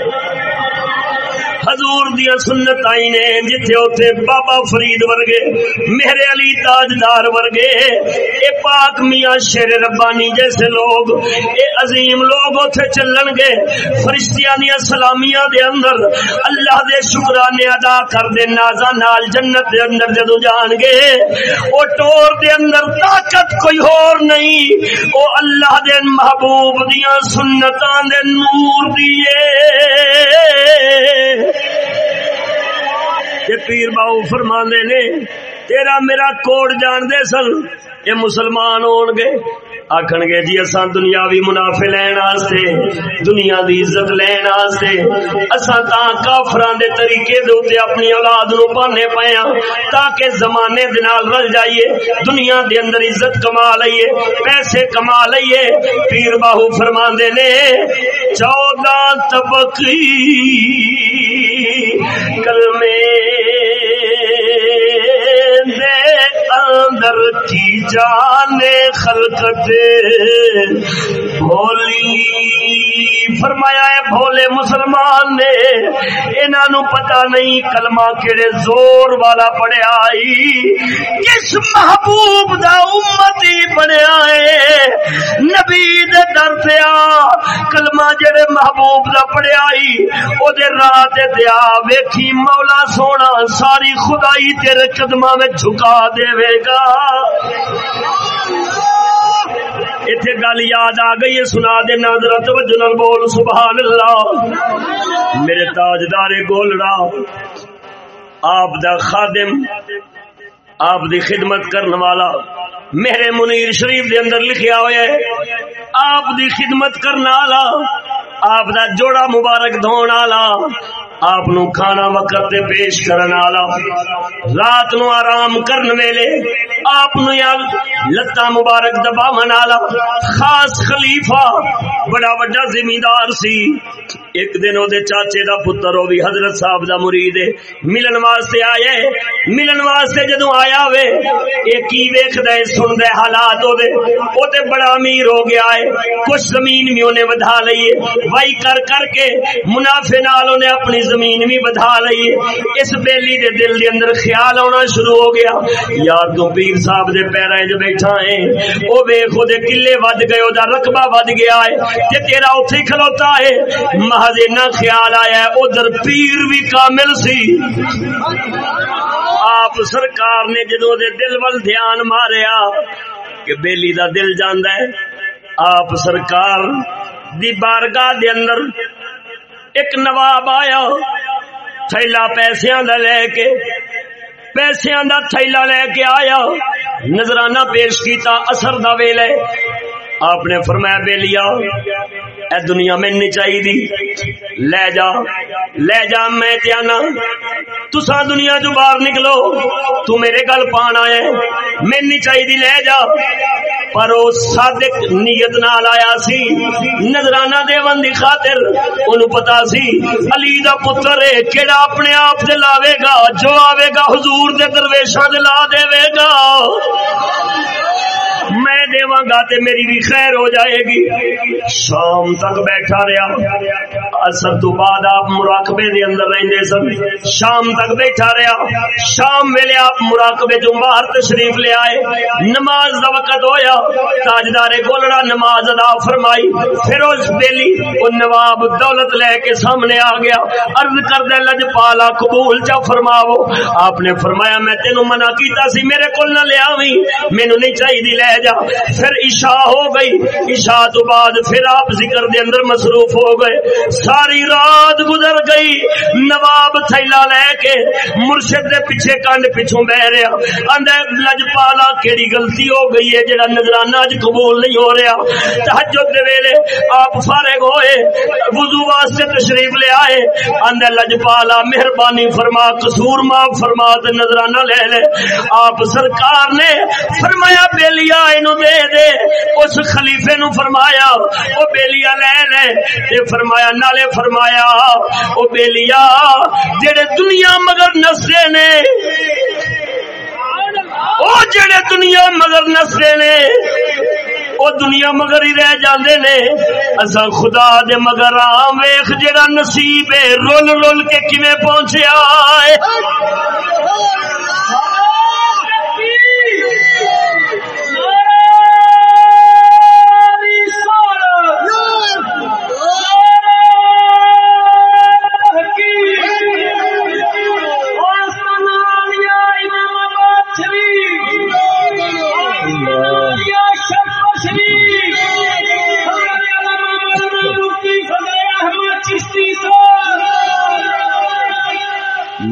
حضور دیا سنت آئی نے، جتھے اوتھے بابا فرید ورگے میرے علی تاجدار ورگے، اے پاک میاں شیر ربانی جیسے لوگ، اے عظیم لوگ اوتھے چلن گے، فرشتیاں دیا سلامیاں دے اندر، اللہ دے شکرانے ادا کر دے، نازا نال جنت دے اندر جدو جان گے، او ٹور دے اندر طاقت کوئی اور نہیں، او اللہ دے محبوب دیا سنتان دے نور دیے دیئے پیر باؤ فرما نے، تیرا میرا کوڑ جان دے سن، یہ مسلمان ہون گے. آخن گے جی اصا دنیاوی منافع لین واسطے دنیا دی عزت لین واسطے اصا تا کافران دے طریقے دے اوتے اپنی اولاد نو پانے پے ہاں تاکہ زمانے دے نال رل جائیے، دنیا دے اندر عزت کما لئیے، پیسے کما لئیے. پیر باہو فرماندے نے، چودہ طبقی کلمے and then اندر کی جانے خلقت بولی فرمایا ہے بھولے مسلمان نے انہوں پتا نہیں کلمہ کہڑے زور والا پڑیا کس محبوب دا امتی بنیا ہے۔ نبی دے در پیا کلمہ جڑے محبوب دا پڑیا او دے راہ تے دیا ویکھی مولا سونا، ساری خدائی تیرے قدمہ میں جھکا دے۔ گا۔ اتنے گل یاد آ گئی ہے، سنا دینا نظر توجہ نال بول سبحان اللہ میرے تاجدار گولڑا، آپ دا خادم آپ دی خدمت کرنے والا میرے منیر شریف دے اندر لکھیا ہوا ہے، آپ دی خدمت کرنے والا آپ دا جوڑا مبارک دھون والا آپ کھانا وقت دے پیش کرن والا رات نو آرام کرن ویلے آپ نو لتا مبارک دباون والا خاص خلیفہ، بڑا بڑا زمیندار سی۔ ایک دن او دے چاچے دا پتر، او بھی حضرت صاحب دا مرید ہے، ملن واسطے آیا ہے۔ ملن واسطے جدوں آیا وے اے کی ویکھدا ہے، سندا ہے، حالات او دے او تے بڑا امیر ہو گیا ہے۔ کچھ زمین بھی اونے ودھا لئی ہے۔ وائی کر کر کے منافع نال اونے اپنی زمین بھی ودھا لئی ہے۔ اس بیلی دے دل دے اندر خیال آنا شروع ہو گیا۔ یار تو پیر صاحب دے پیراں وچ بیٹھا ہے۔ او ویکھ، او دے قلعے ود گئے، او دا رقبہ ود گیا ہے۔ تے تیرا اوتھے کھلوتا ہے۔ ہاں جی، محض اتنا خیال آیا ادھر پیر بھی کامل سی۔ آپ سرکار نے جدو دے دل ول دھیان ماریا کہ بیلی دا دل جانا ہے، آپ سرکار دی بارگاہ دے اندر ایک نواب آیا، تھیلا پیسیاں دا لے کے، پیسیاں دا تھیلا لے کے آیا، نظرانہ پیش کیتا، اثر دا ویلے، آپ نے فرمایا بے لیا اے دنیا میں نہیں چاہیے لے جا لے جا میں تیانا تسا دنیا جو باہر نکلو، تو میرے گل پان آئے۔ میں نہیں چاہیے لے جا۔ پر وہ صادق نیت نال آیا سی۔ نظرانہ دیون دی خاطر اونوں پتا سی۔ علی دا پتر ہے کیڑا اپنے آپ تے لاوے گا، جو آوے گا حضور دے درویشاں دے لا دے گا۔ میں دیواں گا تے میری بھی خیر ہو جائے گی۔ شام تک بیٹھا رہا۔ اثر تو بعد آپ مراقبے دے اندر رہندے سن۔ شام تک بیٹھا رہا۔ شام ویلے آپ مراقبے جو باہر تشریف لے آئے۔ نماز دا وقت ہویا۔ تاجدار گولڑا نماز ادا فرمائی۔ پھر اس بیلی او نواب دولت لے کے سامنے آ گیا۔ عرض کر دے لج پالا قبول چا فرماو آپ نے فرمایا، میں تینوں منع کیتا سی، میرے کول نہ لے آویں۔ مینوں نہیں چاہیے لے جا۔ پھر عشاء ہو گئی۔ عشاء تو بعد پھر آپ ذکر دے اندر مصروف ہو گئے۔ ساری رات گزر گئی۔ نواب تھیلا لے کے مرشد دے پیچھے کانڈ پیچھوں بہ رہا اندے لجپالا کیڑی غلطی ہو گئی ہے۔ جڑا نظرانہ اج قبول نہیں ہو رہا۔ تہجد دے ویلے آپ فارغ ہوئے۔ وضو واسطے تشریف لے آئے۔ اندے لجپالا مہربانی فرما، قصور معاف فرما تے نظرانہ لے لے۔ آپ سرکار نے فرمایا بیلیا اینو دے دے۔ اس خلیفے نو فرمایا، او بیلیا لے لے تے فرمایا، نالے فرمایا، او بیلیا، جڑے دنیا مگر نسے نے، او جڑے دنیا مگر نسے نے، او دنیا مگر ہی رہ جاندے نے۔ اسا خدا دے مگر آم ویکھ، جڑا نصیب ہے، رول رول کے کیویں پہنچیا ہے۔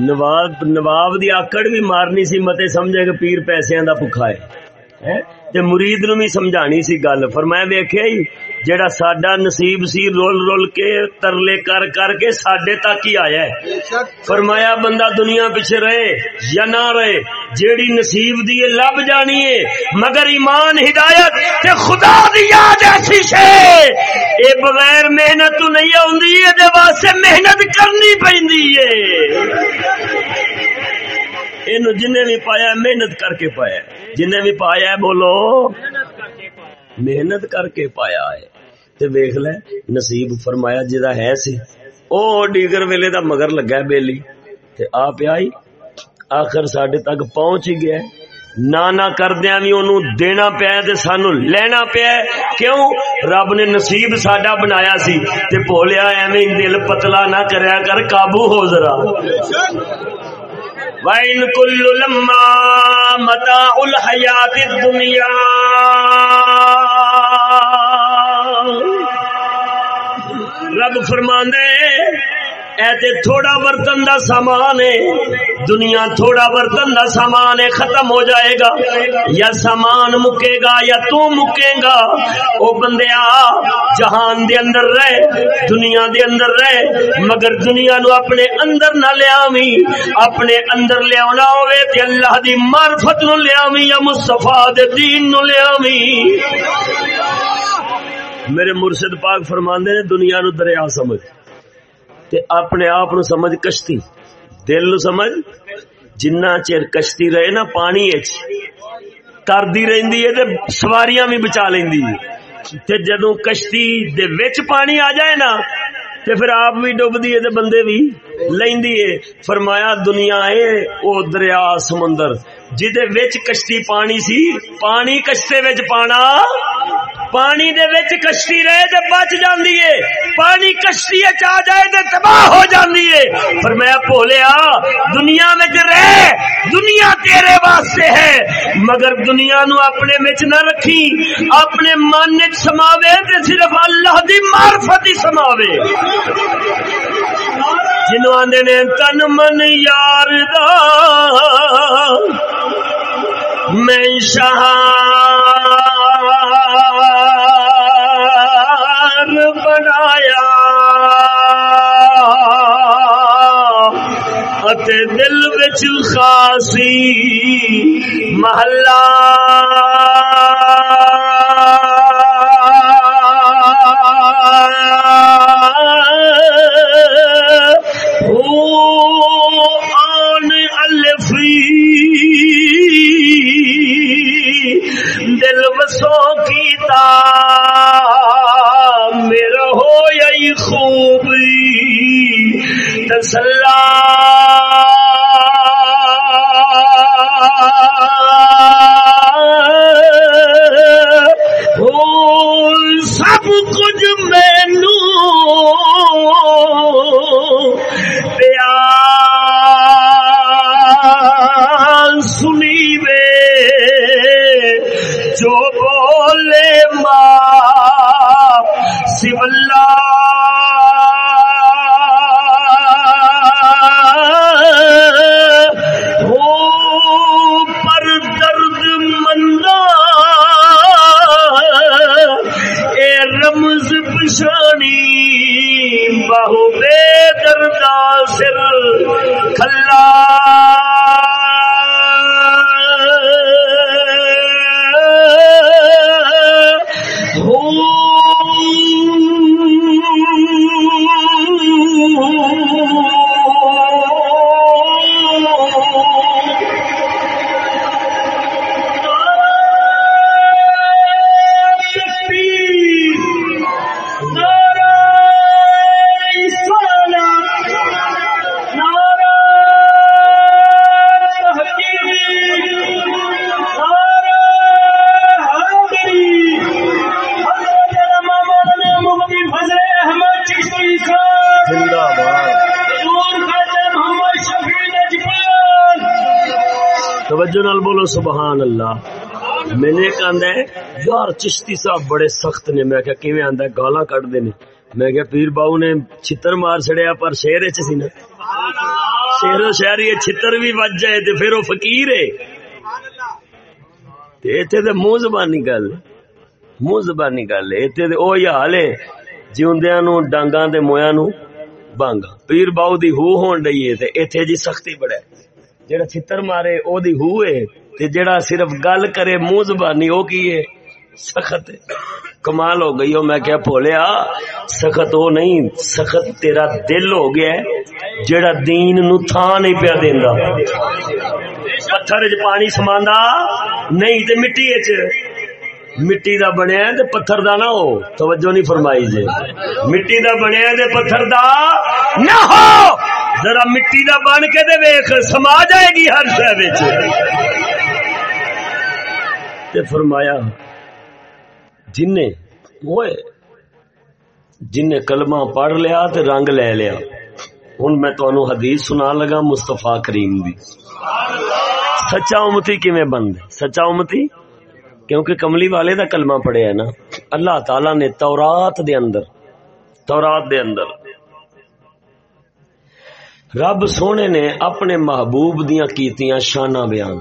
نواب نواب دی آکڑ بھی مارنی سی، متے سمجھے کہ پیر پیسے دا بکھا ہے۔ تے مرید نو بھی سمجھانی سی گل۔ فرمایا ویکھیا ہی جیڑا ساڈا نصیب سی رول رول کے ترلے کر کر کے ساڈے تک ہی آیا ہے۔ فرمایا بندہ دنیا پیچھے رہے یا نہ رہے جیڑی نصیب دی لب جانی ہے مگر ایمان ہدایت تے خدا دی یاد ایسی شے۔ اے بغیر محنت تو نہیں آوندی اے دے واسطے محنت کرنی پیندی ہے۔ اینو جن بھی پایا محنت کر کے پایا۔ جن بھی پایا ہے بولو۔ محنت کر کے پایا ہے۔ تے ویکھ لے نصیب فرمایا جدا ہے سی۔ او ڈیگر ویلے دا مگر لگا بیلی۔ تے آ پیا آخر ساڈے تک پہنچ ہی گیا نہ نہ کردیا بھی اونوں دینا پیا تے سانو لینا پیا کیوں؟ رب نے نصیب ساڈا بنایا سی۔ تے بولیا ایویں دل پتلا نہ کریا کر، قابو ہو ذرا۔ وَإِن كُلُّ لَمَّا مَتَاعُ الْحَيَاةِ الدُّنْيَا رب فرماندے اے تے تھوڑا برتن دا سامان ہے۔ دنیا تھوڑا برتن دا سامان ہے، ختم ہو جائے گا۔ یا سامان مکے گا یا تو مکے گا۔ او بندیا جہان دے اندر رہ، دنیا دے اندر رہ۔ مگر دنیا نو اپنے اندر نہ لیاوی اپنے اندر لیاونا ہوئے تے اللہ دی معرفت نو لیاوی یا مصطفیٰ دے دین نو لیاوی میرے مرشد پاک فرماندے نے، دنیا نو دریا سمجھ۔ تے اپنے آپ نو سمجھ کشتی۔ دل نو سمجھ؟ جنہ چیر کشتی رہے نا پانی تردی رہندی ہے تے سواریاں بھی بچا لیندی ہے۔ تے جدوں کشتی دے وچ پانی آ جائے نا، تے پھر آپ بھی ڈبدی ہے تے بندے بھی لیندی ہے فرمایا دنیا ہے او دریا سمندر۔ جدے وچ کشتی پانی سی، پانی کشتے وچ پانا۔ پانی دے وچ کشتی رہے تے بچ جاندی ہے پانی کشتی وچ آ جائے تے تباہ ہو جاندی ہے فرمایا بولیا، دنیا وچ رہ، دنیا تیرے واسطے ہے۔ مگر دنیا نو اپنے وچ نہ رکھی، اپنے من وچ سماوے تے صرف اللہ دی معرفت ہی سماوے۔ جن جنوں آندے نے تن من یار دا میں شاہ بنایا دل بچ خاصی محلہ تسلا میں ہے، یار چشتی صاحب بڑے سخت نے، میں کہا کیویں آندا ہے؟ گالاں کڈ دے نے۔ میں کہا پیر باو نے چھتر مار چھڑیا پر شہر وچ سی نا۔ شہر و شہری چھتر بھی وج جائے تے پھر او فقیر ہے۔ تے ایتھے تے منہ زبانی گل منہ زبانی گل ایتھے تے او حال ہے، جیوندیاں نو ڈانگاں تے مویاں نو بانگا پیر باو دی ہو ہون ڈئی ہے تے ایتھے جی سختی بڑے جڑا چھتر مارے، او دی ہو ہے۔ تے جڑا صرف گل کرے منہ زبانی وہ کی ہے؟ سخت کمال ہو گئی ہو۔ میں کیا بولیا سخت وہ نہیں، سخت تیرا دل ہو گیا ہے جڑا دین نو تھا نہیں پیا دیندا۔ پتھر وچ پانی سماندا نہیں تے مٹی وچ۔ مٹی دا بنیا تے پتھر دا نہ ہو۔ توجہ نہیں فرمائی جے مٹی دا بنیا تے پتھر دا نہ ہو۔ ذرا مٹی دا بن کے دے ویکھ، سما جائے گی ہر شے وچ۔ تے فرمایا جن جن کلمہ پڑھ لیا تے رنگ لے لیا ہوں میں تنوع حدیث سنا لگا مستفا کریم دی۔ سچا امتی کیویں بند سچا امتی؟ کیونکہ کملی والے دا کلمہ پڑھے ہے نا۔ اللہ تعالی نے تورات دے اندر، تورات دے اندر، رب سونے نے اپنے محبوب دیاں کیتیاں شانہ بیان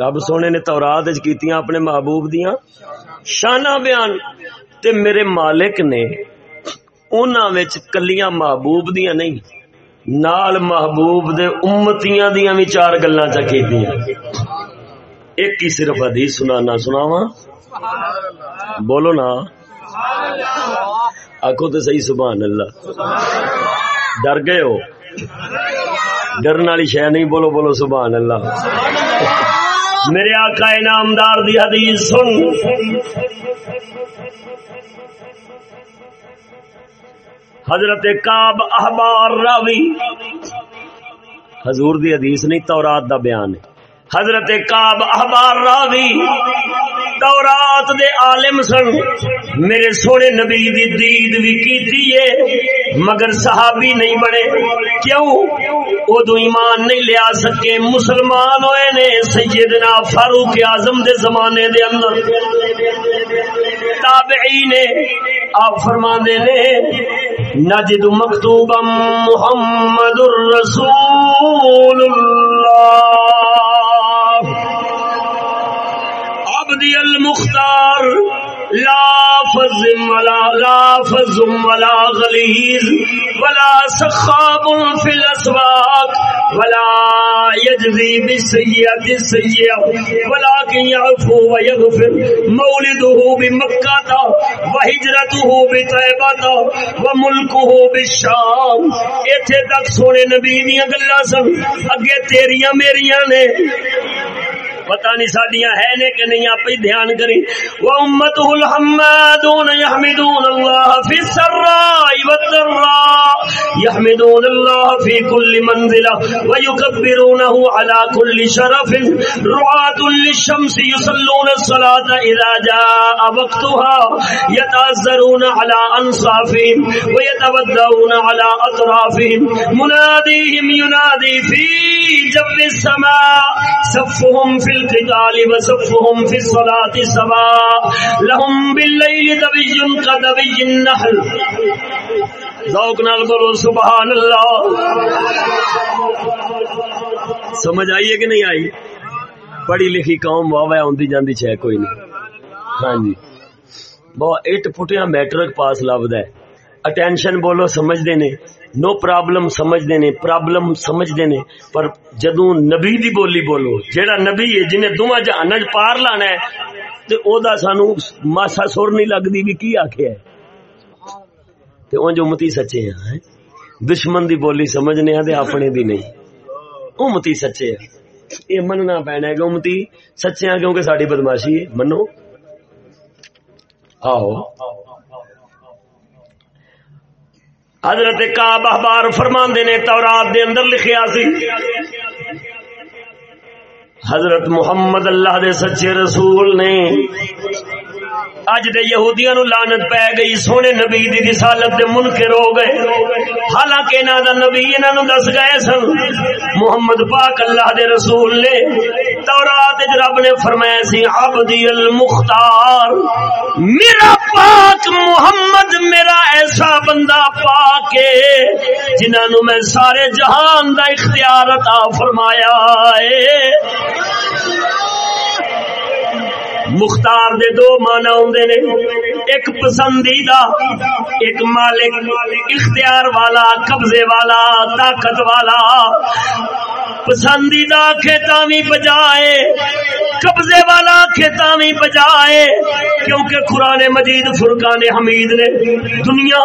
رب سونے نے تورات کیتیاں اپنے محبوب دیاں شانہ بیان تے میرے مالک نے انہاں وچ کلیاں محبوب دیاں نہیں، نال محبوب دے امتیاں دیاں وی چار گلاں چا کیتیاں۔ ایک ہی صرف حدیث سنانا، سناواں؟ بولو نا۔ آخو تو صحیح، سبحان اللہ۔ ڈر گئے ہو؟ ڈرن والی شہ نہیں، بولو بولو، سبحان اللہ۔ میرے آقا انعامدار دی حدیث سن۔ حضرت کاب احبار راوی۔ حضور دی حدیث نہیں، تورات دا بیان ہے۔ حضرت کاب احبار راوی تورات دے عالم سن۔ میرے سونے نبی دی دید بھی کیتی ہے، مگر صحابی نہیں بنے۔ کیوں؟ ادو ایمان نہیں لیا سکے۔ مسلمان ہوئے نے سیدنا فاروق اعظم دے زمانے دے اندر۔ تابعی نے آپ فرما دے نے، نجد مکتوبا محمد الرسول اللہ۔ عبدی المختار. لا فزم ولا لا فزم ولا غلیظ. ولا سخاب فی الاسواق. ولا یجزی يجزي بالسيئة السيئة ولكن يعفو ويغفر مولده بمكة وهجرته بطيبة وملكه بالشام. ایتھے تک سونے نبی دیاں گلاں سن. اگے تیریاں میریاں نے. پتہ نہیں سڈیاں ہے نے کہ نہیں، آپ ہی دھیان کریں۔ وہ امت الحمدون يحمدون الله في السراء والضراء يحمدون الله في كل منزله ويكبرونه على كل شرف رعاة للشمس يصلون الصلاة إذا جاء وقتها يتأذرون على أنصافهم ويتبدون على أطرافهم مناديهم ينادي في جب السماء صفهم في القتال وصفهم في الصلاة سواء. لهم بالليل دبي كدبي النحل. ذوق نال بولو سبحان اللہ سمجھ آئیے کہ نہیں آئی؟ پڑھی لکھی قوم واہ واہ آندی جاندی چھ کوئی نہیں۔ ہاں جی۔ بہت اٹ پٹیا میٹرک پاس لبدا ہے۔ اٹینشن بولو سمجھ دے نو پرابلم سمجھ دے نے پرابلم سمجھ دے نے پر جدوں نبی دی بولی بولو، جیڑا نبی ہے، جنہیں دوواں جہان پار لانا ہے، تے او دا سانو ماسا سر نہیں لگدی بھی کی آکھیا ہے؟ تے اون جو امتی سچے ہیں ہاں۔ دشمن دی بولی سمجھنے ہیں، تے اپنے دی نہیں۔ امتی سچے ہیں۔ یہ مننا پینا ہے کہ امتی سچے ہیں کیونکہ ساڈی بدماشی ہے۔ منو۔ آؤ حضرت کعب احبار فرماندے نے تورات دے اندر لکھیا سی۔ حضرت محمد اللہ دے سچے رسول نے اج دے یہودیاں نو لعنت پے گئی، سونے نبی دی رسالت دے منکر ہو گئے۔ حالانکہ انہاں دا نبی انہاں نو دس گئے سن، محمد پاک اللہ دے رسول نے تورات وچ رب نے فرمایا سی، عبدی المختار، میرا پاک محمد، میرا ایسا بندہ پاک ہے، جنہاں نو میں سارے جہان دا اختیار عطا فرمایا ہے۔ مختار دے دو مانا ہوندے نے۔ ایک پسندیدہ، ایک مالک، اختیار والا، قبضے والا، طاقت والا۔ پسندیدہ کھیتا بھی بجائے، قبضے والا کھیتا بھی بجائے، کیونکہ قرآن مجید، فرقان حمید نے دنیا،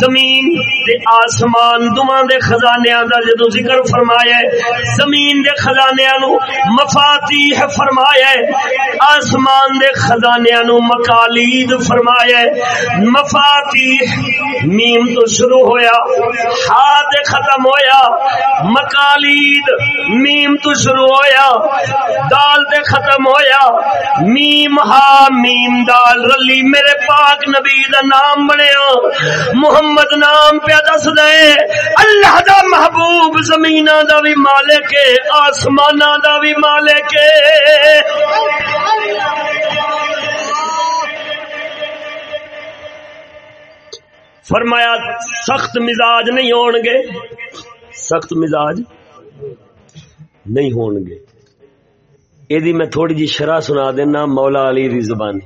زمین تے آسمان دواں دے خزانیاں دا جدو ذکر فرمایا ہے، زمین دے خزانیاں نو مفاتیح فرمایا ہے، آسمان دے خزانیاں نو مقالید فرمایا ہے۔ مفاتیح میم تو شروع ہویا ہا ختم ہویا، مقالید میم تو شروع ہویا، دال تے ختم ہویا۔ میم ہا میم دال رلی۔ میرے پاک نبی دا نام بنیا۔ محمد نام پہ دس دے۔ اللہ دا محبوب زمین دا بھی مالک ہے آسمان دا بھی مالک ہے۔ فرمایا، سخت مزاج نہیں ہون گے سخت مزاج؟ نہیں ہون گے۔ یہ میں تھوڑی جی شرح سنا دینا، مولا علی دی زبانی۔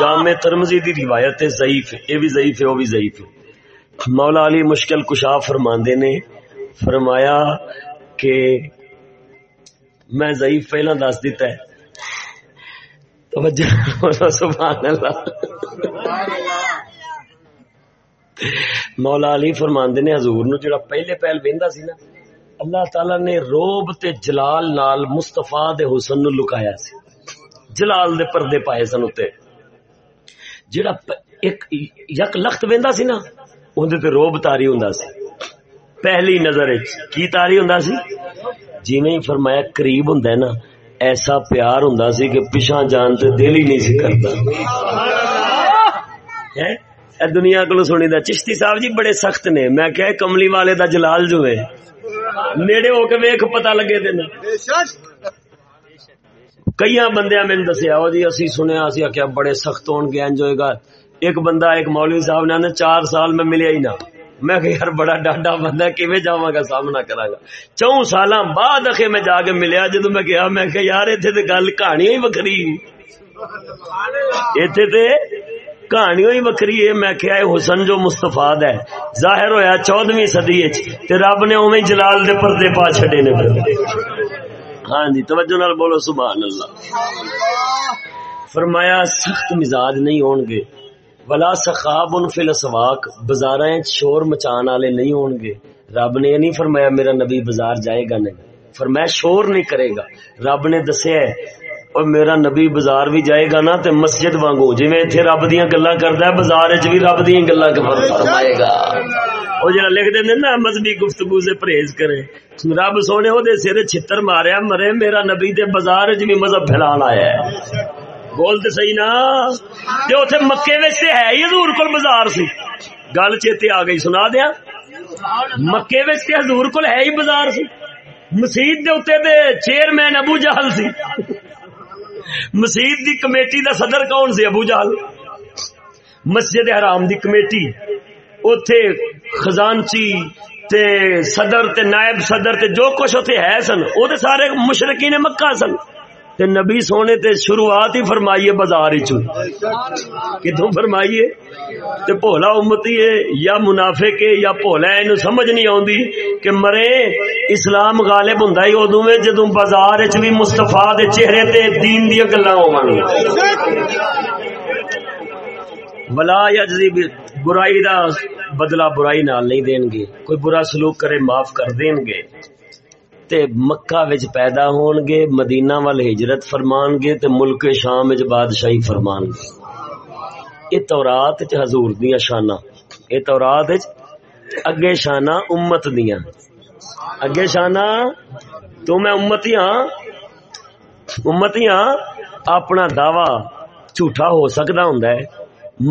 جامع ترمزی دی روایت ہے ضعیف ہے، یہ بھی ضعیف ہے، وہ بھی ضعیف ہے۔ مولا علی مشکل کشا فرماندے نے، فرمایا کہ میں ضعیف پہلا دس دیتا ہے۔ توجہ سبحان اللہ۔ مولا علی فرماندے نے حضور نو جڑا پہلے پہل ویندا سی نا اللہ تعالی نے روب تے جلال نال مصطفی دے حسن نو لکایا سی۔ جلال دے پردے پائے سن اتے۔ جڑا ایک یک لخت ویندا سی نا اون تے روب تاری ہوندا سی۔ پہلی نظر وچ کی تاری ہوندا سی؟ جویں ہی فرمایا قریب ہوندا ہے نا ایسا پیار ہوں سی کہ پیچھا جان تے دل ہی نہیں سی کرتا دنیا کو سنی دا۔ چشتی صاحب جی بڑے سخت نے۔ میں کہ کملی والے دا جلال جو ہے، نیڑے ہو کے ویخ پتا لگے دن۔ کئی بندیا میں دسیا جی اسی سنیا، اسی آخیا بڑے سخت ہون گے انج ہوئے گا۔ ایک بندہ، ایک مولوی صاحب نے چار سال میں ملیا ہی نہ۔ میں کہ یار، بڑا ڈاڈا بندہ کیویں جاواں گا، سامنا کراں گا۔ چوں سالاں بعد اخے میں جا کے ملیا، جدوں میں گیا میں کہ یار، ایتھے تے گل کہانی ہی وکھری۔ ایتھے تے کہانی ہی وکری ہے میں کیا حسن جو مستفاد ہے ظاہر ہویا چودویں صدی تے رب نے اوویں جلال دے پردے پا چھڈے نے ہاں جی توجہ نال بولو سبحان اللہ فرمایا سخت مزاج نہیں ہون گے ولا سخاب ان فل اسواق بازار شور مچان والے نہیں ہون گے رب نے یہ نہیں فرمایا میرا نبی بازار جائے گا نہیں فرمایا شور نہیں کرے گا رب نے دسیا اور میرا نبی بازار بھی جائے گا نا تے مسجد وانگو۔ جی میں اتنے رب دیا گلا کرتا ہے، بازار چ بھی رب دیا گلا فرمائے گا۔ وہ جا لکھ دیں نا، مذہبی گفتگو سے پرہیز کرے۔ رب سونے وہ سر چھتر ماریا، مرے میرا نبی تے بازار چ بھی مذہب پھیلا آیا ہے۔ بول تو سی نا؟ اتنے مکے ہے ہی حضور کو بازار سی۔ گل چیتے آ گئی، سنا دیا؟ مکے حضور کو ہے ہی بازار سی۔ مسیت چیئرمین ابو جہل سی۔ مسیح دی کمیٹی دا صدر کون سی؟ ابو جہل۔ مسجد حرام دی کمیٹی۔ اتے خزانچی تے صدر تے نائب صدر تے جو کچھ اتنے ہے سن وہ سارے مشرقی نے مکہ سن۔ تے نبی سونے تے شروعات ہی فرمائیے بازار کتوں فرمائیے؟ تے بھولا امتی ہے یا منافع کے یا بھولا ہے سمجھ نہیں آندی کہ مرے، اسلام غالب ہوں ادو میں جدو بازار بھی مستفا دے چہرے تے دین دیا گلا ہو بلا یا برائی دا بدلا برائی نال نہیں دین گے کوئی برا سلوک کرے، معاف کر دین گے تے مکہ وچ پیدا ہون گے مدینہ وال ہجرت فرمان گے تے ملک شام وچ بادشاہی فرمان گے یہ تورات وچ حضور دیاں شاناں۔ یہ تورات وچ اگے شاناں امت دیاں۔ اگے شاناں تو میں امتی ہاں امتی ہاں اپنا دعوی جھوٹا ہو سکدا ہوندا ہے۔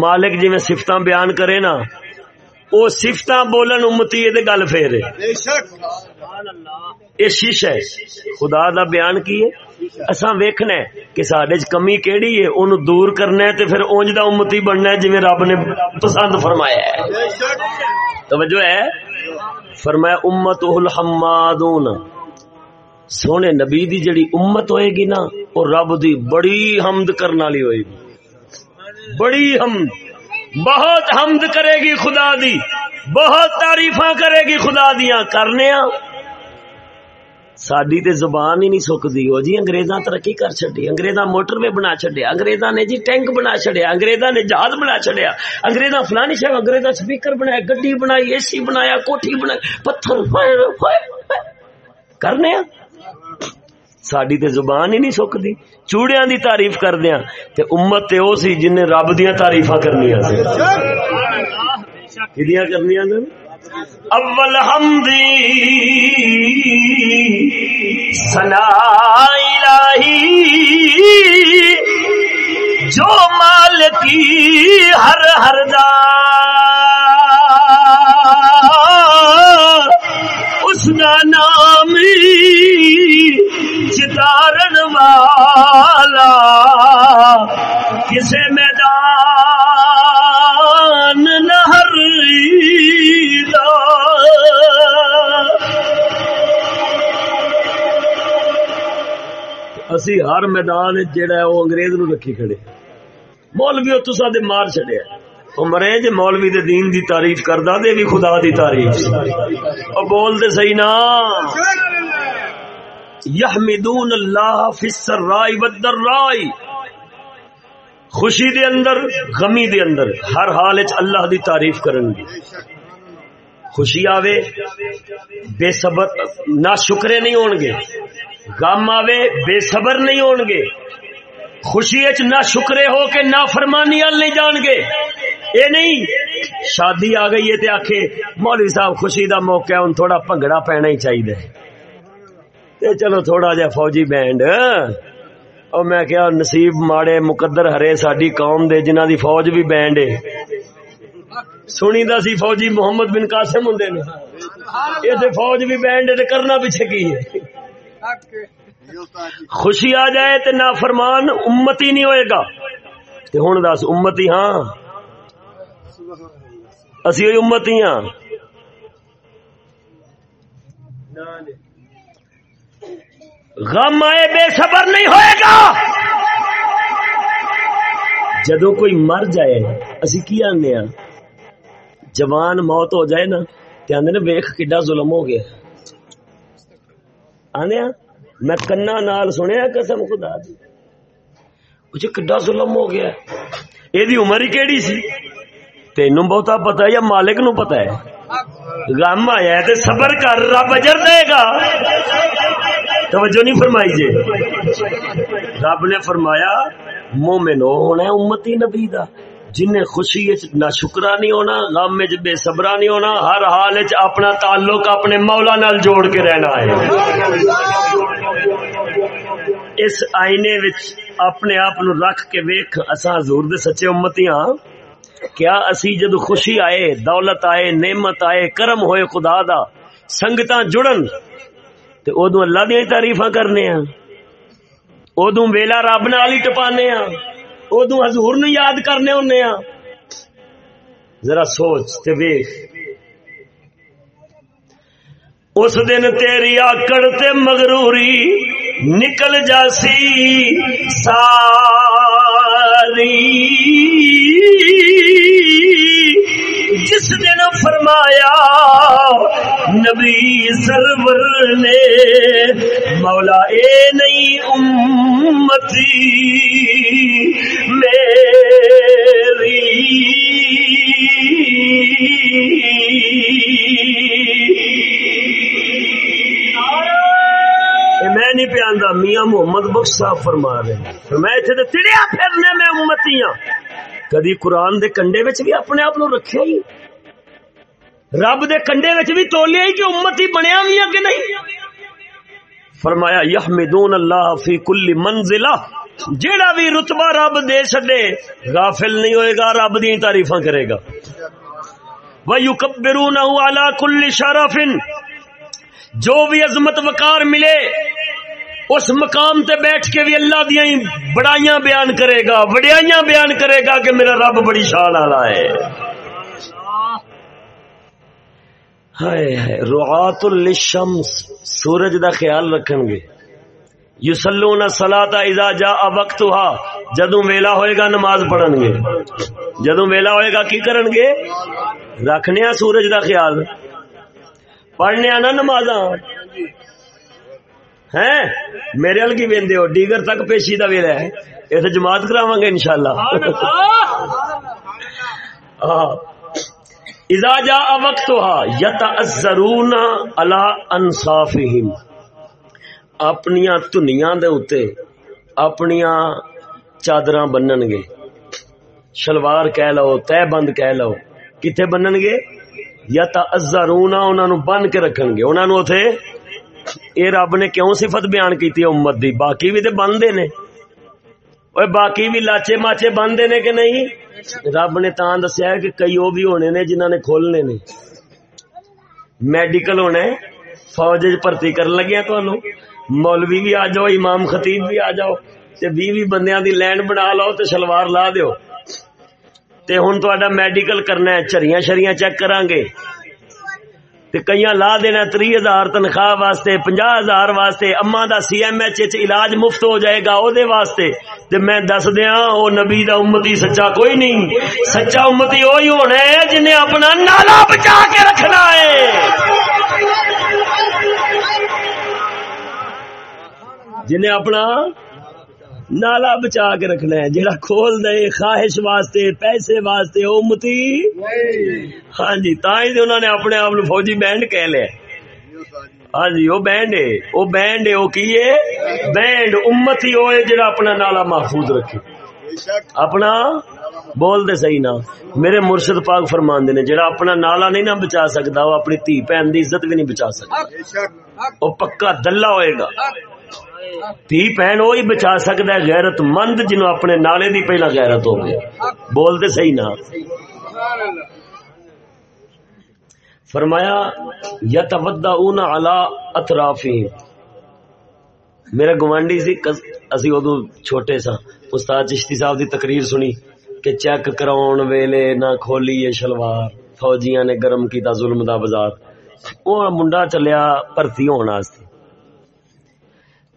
مالک جی میں صفتاں بیان کرے نا او صفتاں بولن امتی دے گل پھیرے بے شک۔ سبحان اللہ۔ یہ شیش ہے۔ خدا دا بیان کی ہے۔ اساں ویکھنا ہے کہ ساڈے کمی کیڑی ہے، اونوں دور کرنا ہے تے پھر اونج دا امتی بننا ہے جویں رب نے پسند فرمایا ہے۔ توجہ ہے۔ فرمایا امتہ الحمادون سونے نبی دی جڑی امت ہوئے گی نا، او رب دی بڑی حمد کرن والی ہوئے گی۔ بڑی حمد۔ بہت حمد کرے گی خدا دی۔ بہت تعریفاں کرے گی خدا دیاں۔ کرنے ساری تے زبان ہی نہیں سکتی وہ جی انگریزاں ترقی کر چڈی انگریزاں موٹر وے بنا چڈیا انگریزاں نے جی ٹینک بنا چڈیا انگریزاں نے جہاز بنا چڈیا انگریزاں فلانی شہر انگریزاں سپیکر بنایا گڈی بنائی اے سی بنایا کوٹھی بنائی پتھر کرنے ساری تے زبان ہی نہیں سکتی چوڑیاں دی تعریف کردیا تے امت تے او سی جن نے رب دیاں تعریفاں کرنیاں سی۔ کدیاں کرنیاں سی اول حمدی سنا الہی، جو مال کی ہر ہر دا۔ اس کا نام چتارن والا، کسے اسی ہر میدان جڑا ہے، وہ انگریز نو رکھی کھڑے۔ مولوی تسا دے مار چڈیا مرے جی مولوی دے دین دی تعریف کردا، دے بھی خدا دی تعریف۔ او بول دے صحیح نا۔ یحمدون اللہ فی السراء والضراء خوشی دے اندر، غمی دے اندر، ہر حال وچ اللہ دی تعریف کرن گے خوشی آوے، بے صبر نہ شکرے نہیں ہون گے غم آوے، بے صبر نہیں ہون گے۔ خوشی اچ نہ شکرے ہو کے نہ فرمانی ال نہیں جان گے۔ اے نہیں، شادی آ گئی ہے تے آکھے، مولوی صاحب خوشی دا موقع ہے، ہن تھوڑا بھنگڑا پینا ہی چاہیے تے چلو تھوڑا جا فوجی بینڈ ہاں۔ او میں کیا نصیب ماڑے مقدر ہرے ساڈی قوم دے جنہ دی فوج بھی بینڈ ہے۔ سنی دا سی فوجی محمد بن قاسم ہوں نے۔ یہ تے فوج بھی بینڈ ہے تے کرنا پیچھے کی ہے؟ خوشی آ جائے تے نافرمان امتی نہیں ہوئے گا۔ تے ہن دس امتی ہاں۔ اسی ہوئی امتی ہاں۔ غم آئے بے صبر نہیں ہوئے گا۔ جدو کوئی مر جائے اسی کی آنے ہاں؟ جوان موت ہو جائے نا تے آندے نے ویکھ کڈا ظلم ہو گیا۔ آنے میں کنا نال سنیا قسم خدا دی۔ مجھے کڈا ظلم ہو گیا اے دی عمر ہی کیڑی سی؟ تینوں بہتا پتا ہے یا مالک نو پتا ہے؟ غم آیا ہے تے صبر کر رب اجر دے گا۔ توجہ نہیں فرمائی جے رب نے فرمایا مومن ہو ہونا ہے امتی نبی دا۔ جن خوشی نہ شکرا نہیں ہونا، غم وچ بے صبرا نہیں ہونا، ہر حال اپنا تعلق اپنے مولا نال جوڑ کے رہنا ہے۔ اس آئینے وچ اپنے آپ رکھ کے ویکھ، اساں حضور دے سچے امتی ہاں۔ کیا اسی جد خوشی آئے، دولت آئے، نعمت آئے، کرم ہوئے خدا دا، سنگتاں جڑن، تے ادو اللہ دیا تعریفاں کرنے ہاں۔ ادو ویلا رب نال ہی ٹپانے ہاں۔ ادو حضور نو یاد کرنے ہونے ہاں۔ ذرا سوچ تے ویخ اس دن تیری آکڑ تے مغروری نکل جاسی ساری۔ جس دن فرمایا نبی سرور نے مولا اے نہیں امتی میری۔ میں نہیں پیا میاں محمد بخش صاحب فرما رہے میں اتنے تڑیا پھرنے میں امتی ہاں کدی قرآن دے کنڈے وچ بھی اپنے آپ نو ہی؟ رب دے کنڈے وچ بھی تولیا ہی کہ امتی بنیا بھی کہ نہیں؟ فرمایا، یحمدون اللہ فی کل منزلہ، جیڑا بھی رتبہ رب دے چھڈے، غافل نہیں ہوئے گا، رب دی تعریفاں کرے گا۔ وَيُكَبِّرُونَهُ عَلَى كُلِّ شَرَفٍ جو بھی عظمت وقار ملے، اس مقام تے بیٹھ کے بھی اللہ دیا بڑائیاں بیان کرے گا، وڈیائیاں بیان کرے گا کہ میرا رب بڑی شان والا ہے۔ روحات الشمس سورج دا خیال رکھن گے۔ یوسلون سلاتا اذا جا وقت ہا جدو ویلا ہوئے گا نماز پڑھن گے۔ جدو ویلا ہوئے گا کی کرن گے؟ رکھنے سورج دا خیال۔ پڑھنے نا نمازاں۔ ہیں؟ میرے ال کی ویندے ہو؟ ڈیگر تک پیشی دا ویلا ہے۔ اسے جماعت کراواں گے انشاءاللہ۔ اذا جاء وقتها يتأذرون على انصافهم اپنیاں تنیاں دے اوتے اپنیاں چادراں بنن گے شلوار کہہ لو، تہ بند کہہ لو۔ کتے بنن گے یا تأذرون انہاں نو بن کے رکھن گے انہاں نو اوتھے، اے رب نے کیوں صفت بیان کیتی ہے امت دی؟ باقی بھی تے بندے نے۔ اوے باقی بھی لاچے ماچے بندے نے کہ نہیں رب نے تاں دسیا کہ کئی وہ بھی ہونے نے جنہاں نے کھولنے نے میڈیکل ہونے فوج بھرتی کر لگیا تمہوں مولوی بھی آ جاؤ امام خطیب بھی آ جاؤ تے بھی بھی بندیاں دی لینڈ بنا لو تے شلوار لا دیو تے ہن تہاڈا میڈیکل کرنا ہے چریاں شریاں چیک کران گے کئی لا دینا تری ہزار تنخواہ واسطے پنجا ہزار واسطے، اما دا سی ایم ایچ علاج مفت ہو جائے گا او دے واسطے۔ تے میں دس دیا او نبی دا امتی سچا کوئی نہیں۔ سچا امتی وہی ہونا ہے جنہیں اپنا نالا بچا کے رکھنا ہے۔ جنہیں اپنا نالا بچا کے رکھنا ہے جڑا کھول دے خواہش واسطے پیسے واسطے امتی ہاں جی تا ہی انہوں نے اپنے آپ فوجی بینڈ کہہ لیا۔ ہاں جی وہ بینڈ ہے۔ وہ بینڈ ہے وہ کی ہے؟ بینڈ امتی ہوئے جڑا اپنا نالا محفوظ رکھے۔ اپنا؟ بول دے صحیح نا۔ میرے مرشد پاک فرمان نے جڑا اپنا نالا نہیں نہ بچا سکتا وہ اپنی تھی بہن کی عزت بھی نہیں بچا سکتا۔ وہ پکا دلہ ہوئے گا۔ تھی بہن وہی بچا سکتا ہے غیرت مند جنوں اپنے نالے دی پہلا غیرت ہو گیا۔ بول دے صحیح نا۔ فرمایا یا تبدا اون الا اطرافی میرا گوانڈی جی، سی اسی ادو چھوٹے سا استاد چشتی صاحب دی تقریر سنی کہ چیک کراؤن ویلے نہ کھولی یہ شلوار۔ فوجیاں نے گرم کیتا ظلم دا بازار۔ وہ منڈا چلیا، بھرتی ہونے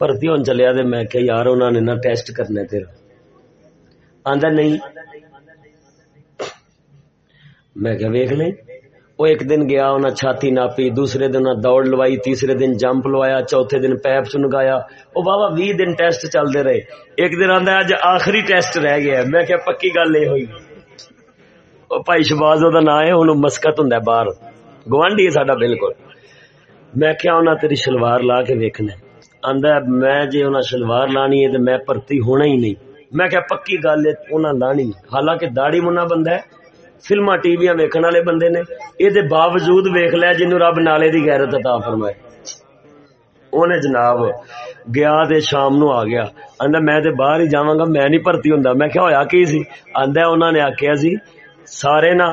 واسطے بھرتی ہون چلیا تے میں کہ یار انہوں نے نہ ٹیسٹ کرنا تیرا آندا نہیں میں کہ ویکھ لیں وہ ایک دن گیا انہیں چھاتی ناپی دوسرے دن انہیں دوڑ لوائی تیسرے دن جمپ لوایا چوتھے دن پیپ چنگایا وہ بابا وی دن ٹیسٹ چلتے رہے ایک دن آدھا اج آخری ٹیسٹ رہ گیا میں کیا پکی گل یہ ہوئی وہ بھائی شباز وہ نام ہے ہوں مسکت ہوں باہر گوانڈی ہے ساڈا بالکل میں کیا انہیں تیری شلوار لا کے ویکنا آدھا میں جی انہیں شلوار لانی ہے تو میں پرتی ہونا ہی نہیں۔ میں کیا پکی گل ہے انہیں لانی حالانکہ داڑی منا بندہ ہے۔ فلما ٹی وی ویکن والے بندے نے۔ یہ باوجود ویخ لیا جن رب نالے کی گیرت عطا فرمائے۔ انہیں جناب گیا تے شام نو آ گیا۔ آندا، میں تے باہر ہی جاواں گا، میں نہیں بھرتی ہوندا۔ میں کیا ہویا کی سی؟ آندا انہاں نے آکھیا سی، سارے نا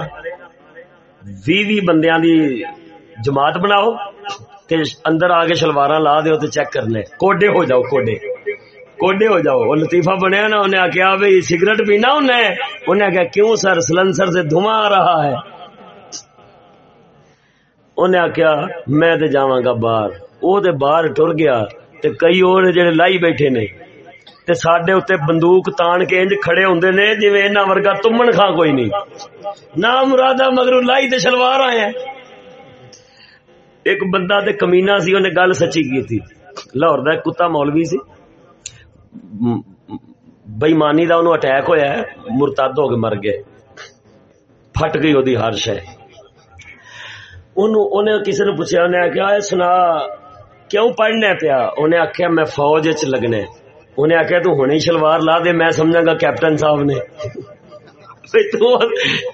20 20 بندیاں دی جماعت بناؤ۔ تے اندر آ کے شلواراں لا دیو تے چیک کرنے۔ کوڈے ہو جاؤ، کوڈے۔ کوڈے ہو جاؤ۔ وہ لطیفہ بنیا نا، انہیں آخیا بھائی سگریٹ پینا انہیں۔ انہیں آخیا کیوں سر؟ سلنسر سے دھواں آ رہا ہے۔ انہیں آخیا میں تے جاواں گا باہر۔ وہ تے باہر ٹر گیا تے کئی اور جڑے لائی بیٹھے نے۔ تے ساڈے اتنے بندوق تان کے انج کھڑے ہوندے نے، جویں انہاں ورگا تمن خاں کوئی نہیں۔ نہ مرادہ، مگر لائی تے شلوار آئے ہیں۔ ایک بندہ تے کمینہ سی انہیں گل سچی کی تھی۔ لاہور دا کتا مولوی سی۔ بےمانی کا انہوں اٹیک ہویا ہے، مرتد ہو کے مر گئے۔ پھٹ گئی وہی ہر شہ کسی نے پوچھا انہیں آخیا اے سنا، کیوں پڑھنا پیا؟ انہیں آخیا میں فوج چ لگنا انہیں آخیا تو ہونی شلوار لا دے، میں سمجھا گا کیپٹن صاحب نے۔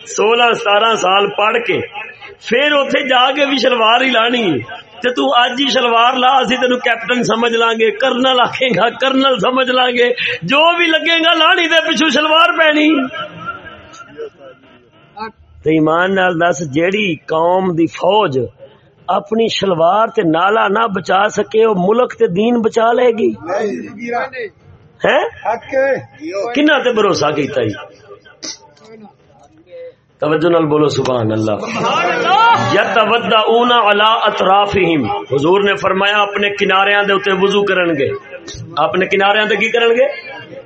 سولہ ستارہ سال پڑھ کے پھر اتنے جا کے بھی شلوار ہی لانی۔ تے تو اج ہی شلوار لا اسی تینو کیپٹن سمجھ لیں گے کرنل آکھے گا کرنل سمجھ لیں گے جو بھی لگے گا لانی دے پیچھے شلوار پہنی۔ تے ایمان نال دس جیڑی قوم دی فوج اپنی شلوار تے نالا نہ بچا سکے وہ ملک تے دین بچا لے گی۔ کنا تے بھروسہ کیتا ہی؟ توجہ نال بولو سبحان اللہ۔ یتودعون علی اطرافہم۔ حضور نے فرمایا، اپنے کناریاں دے اوتے وضو کرن گے اپنے کناریاں تے کی کرن گے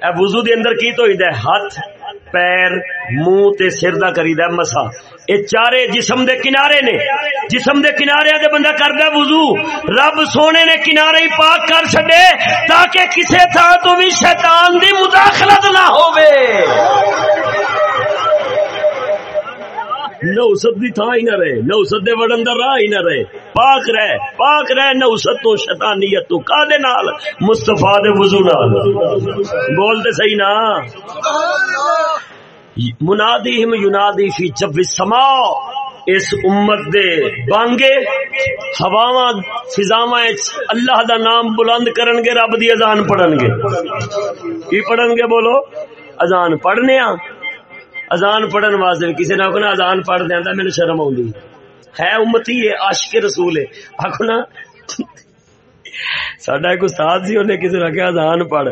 اے وضو دے اندر کی تو ہے؟ ہاتھ، پیر، منہ تے سر دا کریدا ہے مسا۔ اے چارے جسم دے کنارے نے۔ جسم دے کنارے دے بندہ کردا وضو۔ رب سونے نے کنارے ہی پاک کر چھڈے تاکہ کسے تھا تو بھی شیطان دی مداخلت نہ ہوے نوسط دی تھا ہی نہ رہے نوسط دے وڑن دا راہ ہی نہ رہے۔ پاک رہ پاک رہ نوسط تو شیطانیت تو کا دے نال؟ مصطفی دے وضو نال۔ بول دے صحیح نا؟ منادیہم ینادی فی جب السماء اس امت دے بانگے، ہواواں، فضاواں اللہ دا نام بلند کرن گے، رب دی اذان پڑھن گے۔ کی پڑھن گے بولو؟ اذان پڑھنے ہاں اذان پڑھن واسطے کسی نے آخو نا اذان پڑھ دیا میرے شرم آئی ہے امتی ہے، عاشق رسول ہے۔ آخو نا۔ سڈا ایک استاد سی، انہیں کسی نے آخیا اذان پڑھ۔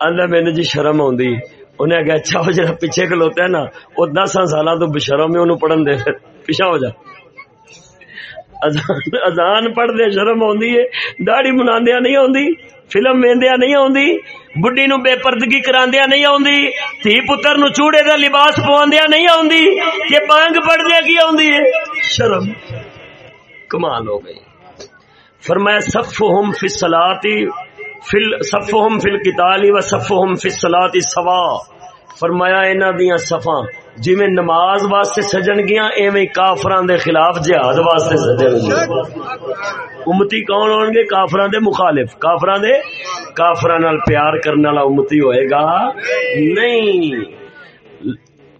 آدھا میرے جی شرم آئی انہیں آخیا اچھا وہ جا، پیچھے کلوتا ہے نا۔ وہ دس سال تو بشرم ہے، انہوں پڑھن دے پیچھا ہو جا۔ اذان پڑھ دے شرم آدھی ہے۔ داڑی منا نہیں آتی فلم ویندیا نہیں آتی بڈی نو بے پردگی کراندیا نہیں آتی تھی پتر نو چوڑے دا لباس پواندیا نہیں آتی کہ بانگ پڑھدیا کی آتی ہے شرم کمال ہو گئی فرمایا صفہم فی الصلاتی فل صفہم فی القتال و صفہم فی الصلاۃ سوا فرمایا انہاں دیاں صفاں جویں نماز واسطے سجن گیا ایویں کافران دے خلاف جہاد واسطے سجن گیا امتی کون ہون گے؟ کافران دے مخالف۔ کافران دے؟ کافران نال پیار کرنے والا امتی ہوئے گا۔ نہیں۔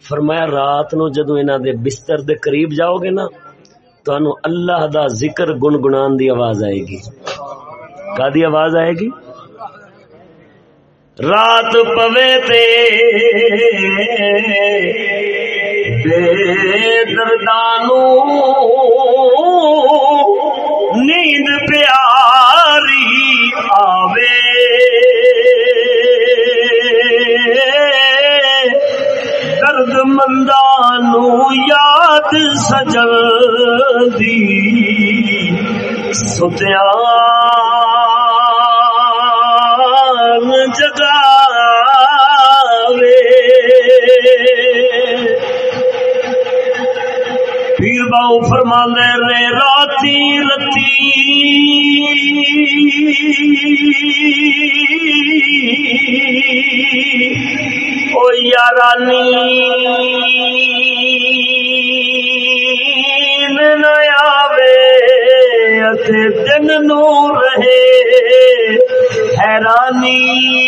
فرمایا، رات نو جدو انہاں دے بستر دے قریب جاؤ گے نا تو اللہ دا ذکر گنگنان دی آواز آئے گی۔ کا دی آواز آئے گی؟ رات پوے تے بے دردانو نیند پیاری آوے۔ درد مندانو یاد سجل دی۔ ستیا پیر باؤ فرما رے راتی رتی او یارانی۔ نیا دن نو رہے۔ حیرانی۔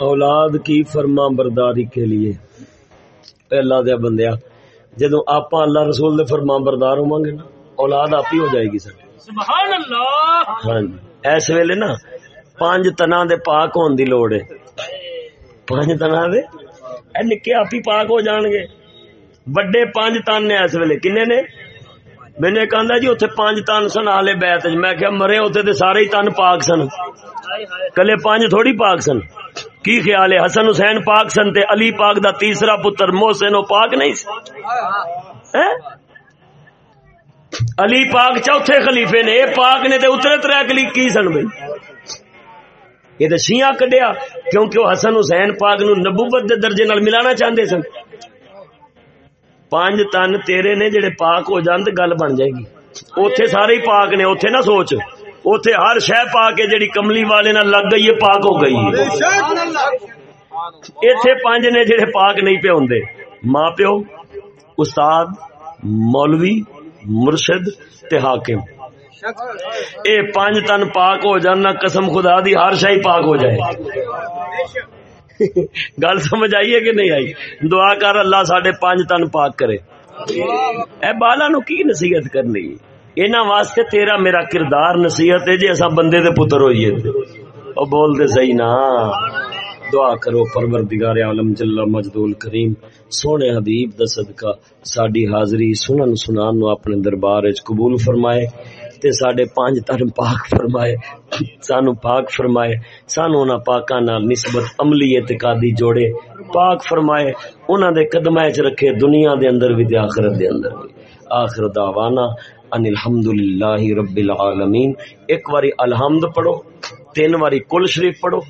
اولاد کی فرما برداری کے لیے۔ اللہ دیا بندیا جدو آپ اللہ رسول دے فرما بردار ہوا گے نا اولاد آپ ہی ہو جائے گی سر سبحان اللہ۔ ہاں جی۔ اس ویلے نا پانچ تنا دے پاک ہون دی لوڑ ہے۔ پانچ تنا دے؟ نکے آپ ہی پاک ہو جان گے۔ بڑے پانچ تن نے اس ویلے کنے نے میں نے کہا جی اتنے پانچ تن سن آلے بیت میں کیا مرے اتنے تو سارے ہی تن پاک سن کلے پانچ تھوڑی پاک سن کی خیال ہے حسن حسین پاک سن تے علی پاک دا تیسرا پتر محسن پاک نہیں سن علی پاک چوتھے خلیفے نے اے پاک نے تے اترے ترے کلی کی سن بھائی یہ تو شیعہ کڈیا کیونکہ وہ حسن حسین پاک نو نبوت دے درجے نال ملانا چاہندے سن پانچ تن تیرے نے جڑے پاک ہو جان تے گل بن جائے گی اوتھے سارے ہی پاک نے اوتھے نہ سوچ اتے ہر شہ پا کے جڑی کملی والے نہ لگ گئی ہے پاک ہو گئی اتے پانچ نے جڑے پاک نہیں پے ہوں ماں پیو استاد مولوی مرشد تے حاکم اے پانچ تن پاک ہو جانا قسم خدا دی ہر شاہی پاک ہو جائے گل سمجھ آئی ہے کہ نہیں آئی؟ دعا کر اللہ سڈے پانچ تن پاک کرے۔ اے بالا نو کی نصیحت کرنی؟ انہوں واسطے تیرا میرا کردار نصیحت ہے جی اصا بندے دے پتر ہوئیے۔ او بول دے صحیح نا۔ دعا کرو پروردگار عالم جل مجدول کریم سونے حبیب دا صدقہ ساڈی حاضری سنن سنان نو اپنے دربار وچ قبول فرمائے۔ تے ساڈے پانچ دھرم پاک فرمائے۔ سانو پاک فرمائے۔ سانو انہاں پاکاں نال نسبت عملی اعتقادی جوڑے۔ پاک فرمائے۔ انہاں دے قدماں وچ رکھے دنیا دے اندر وی تے آخرت دے اندر وی۔ آخر دعوانا ان الحمدللہ رب العالمین۔ ایک واری الحمد پڑھو، تین واری کل شریف پڑھو۔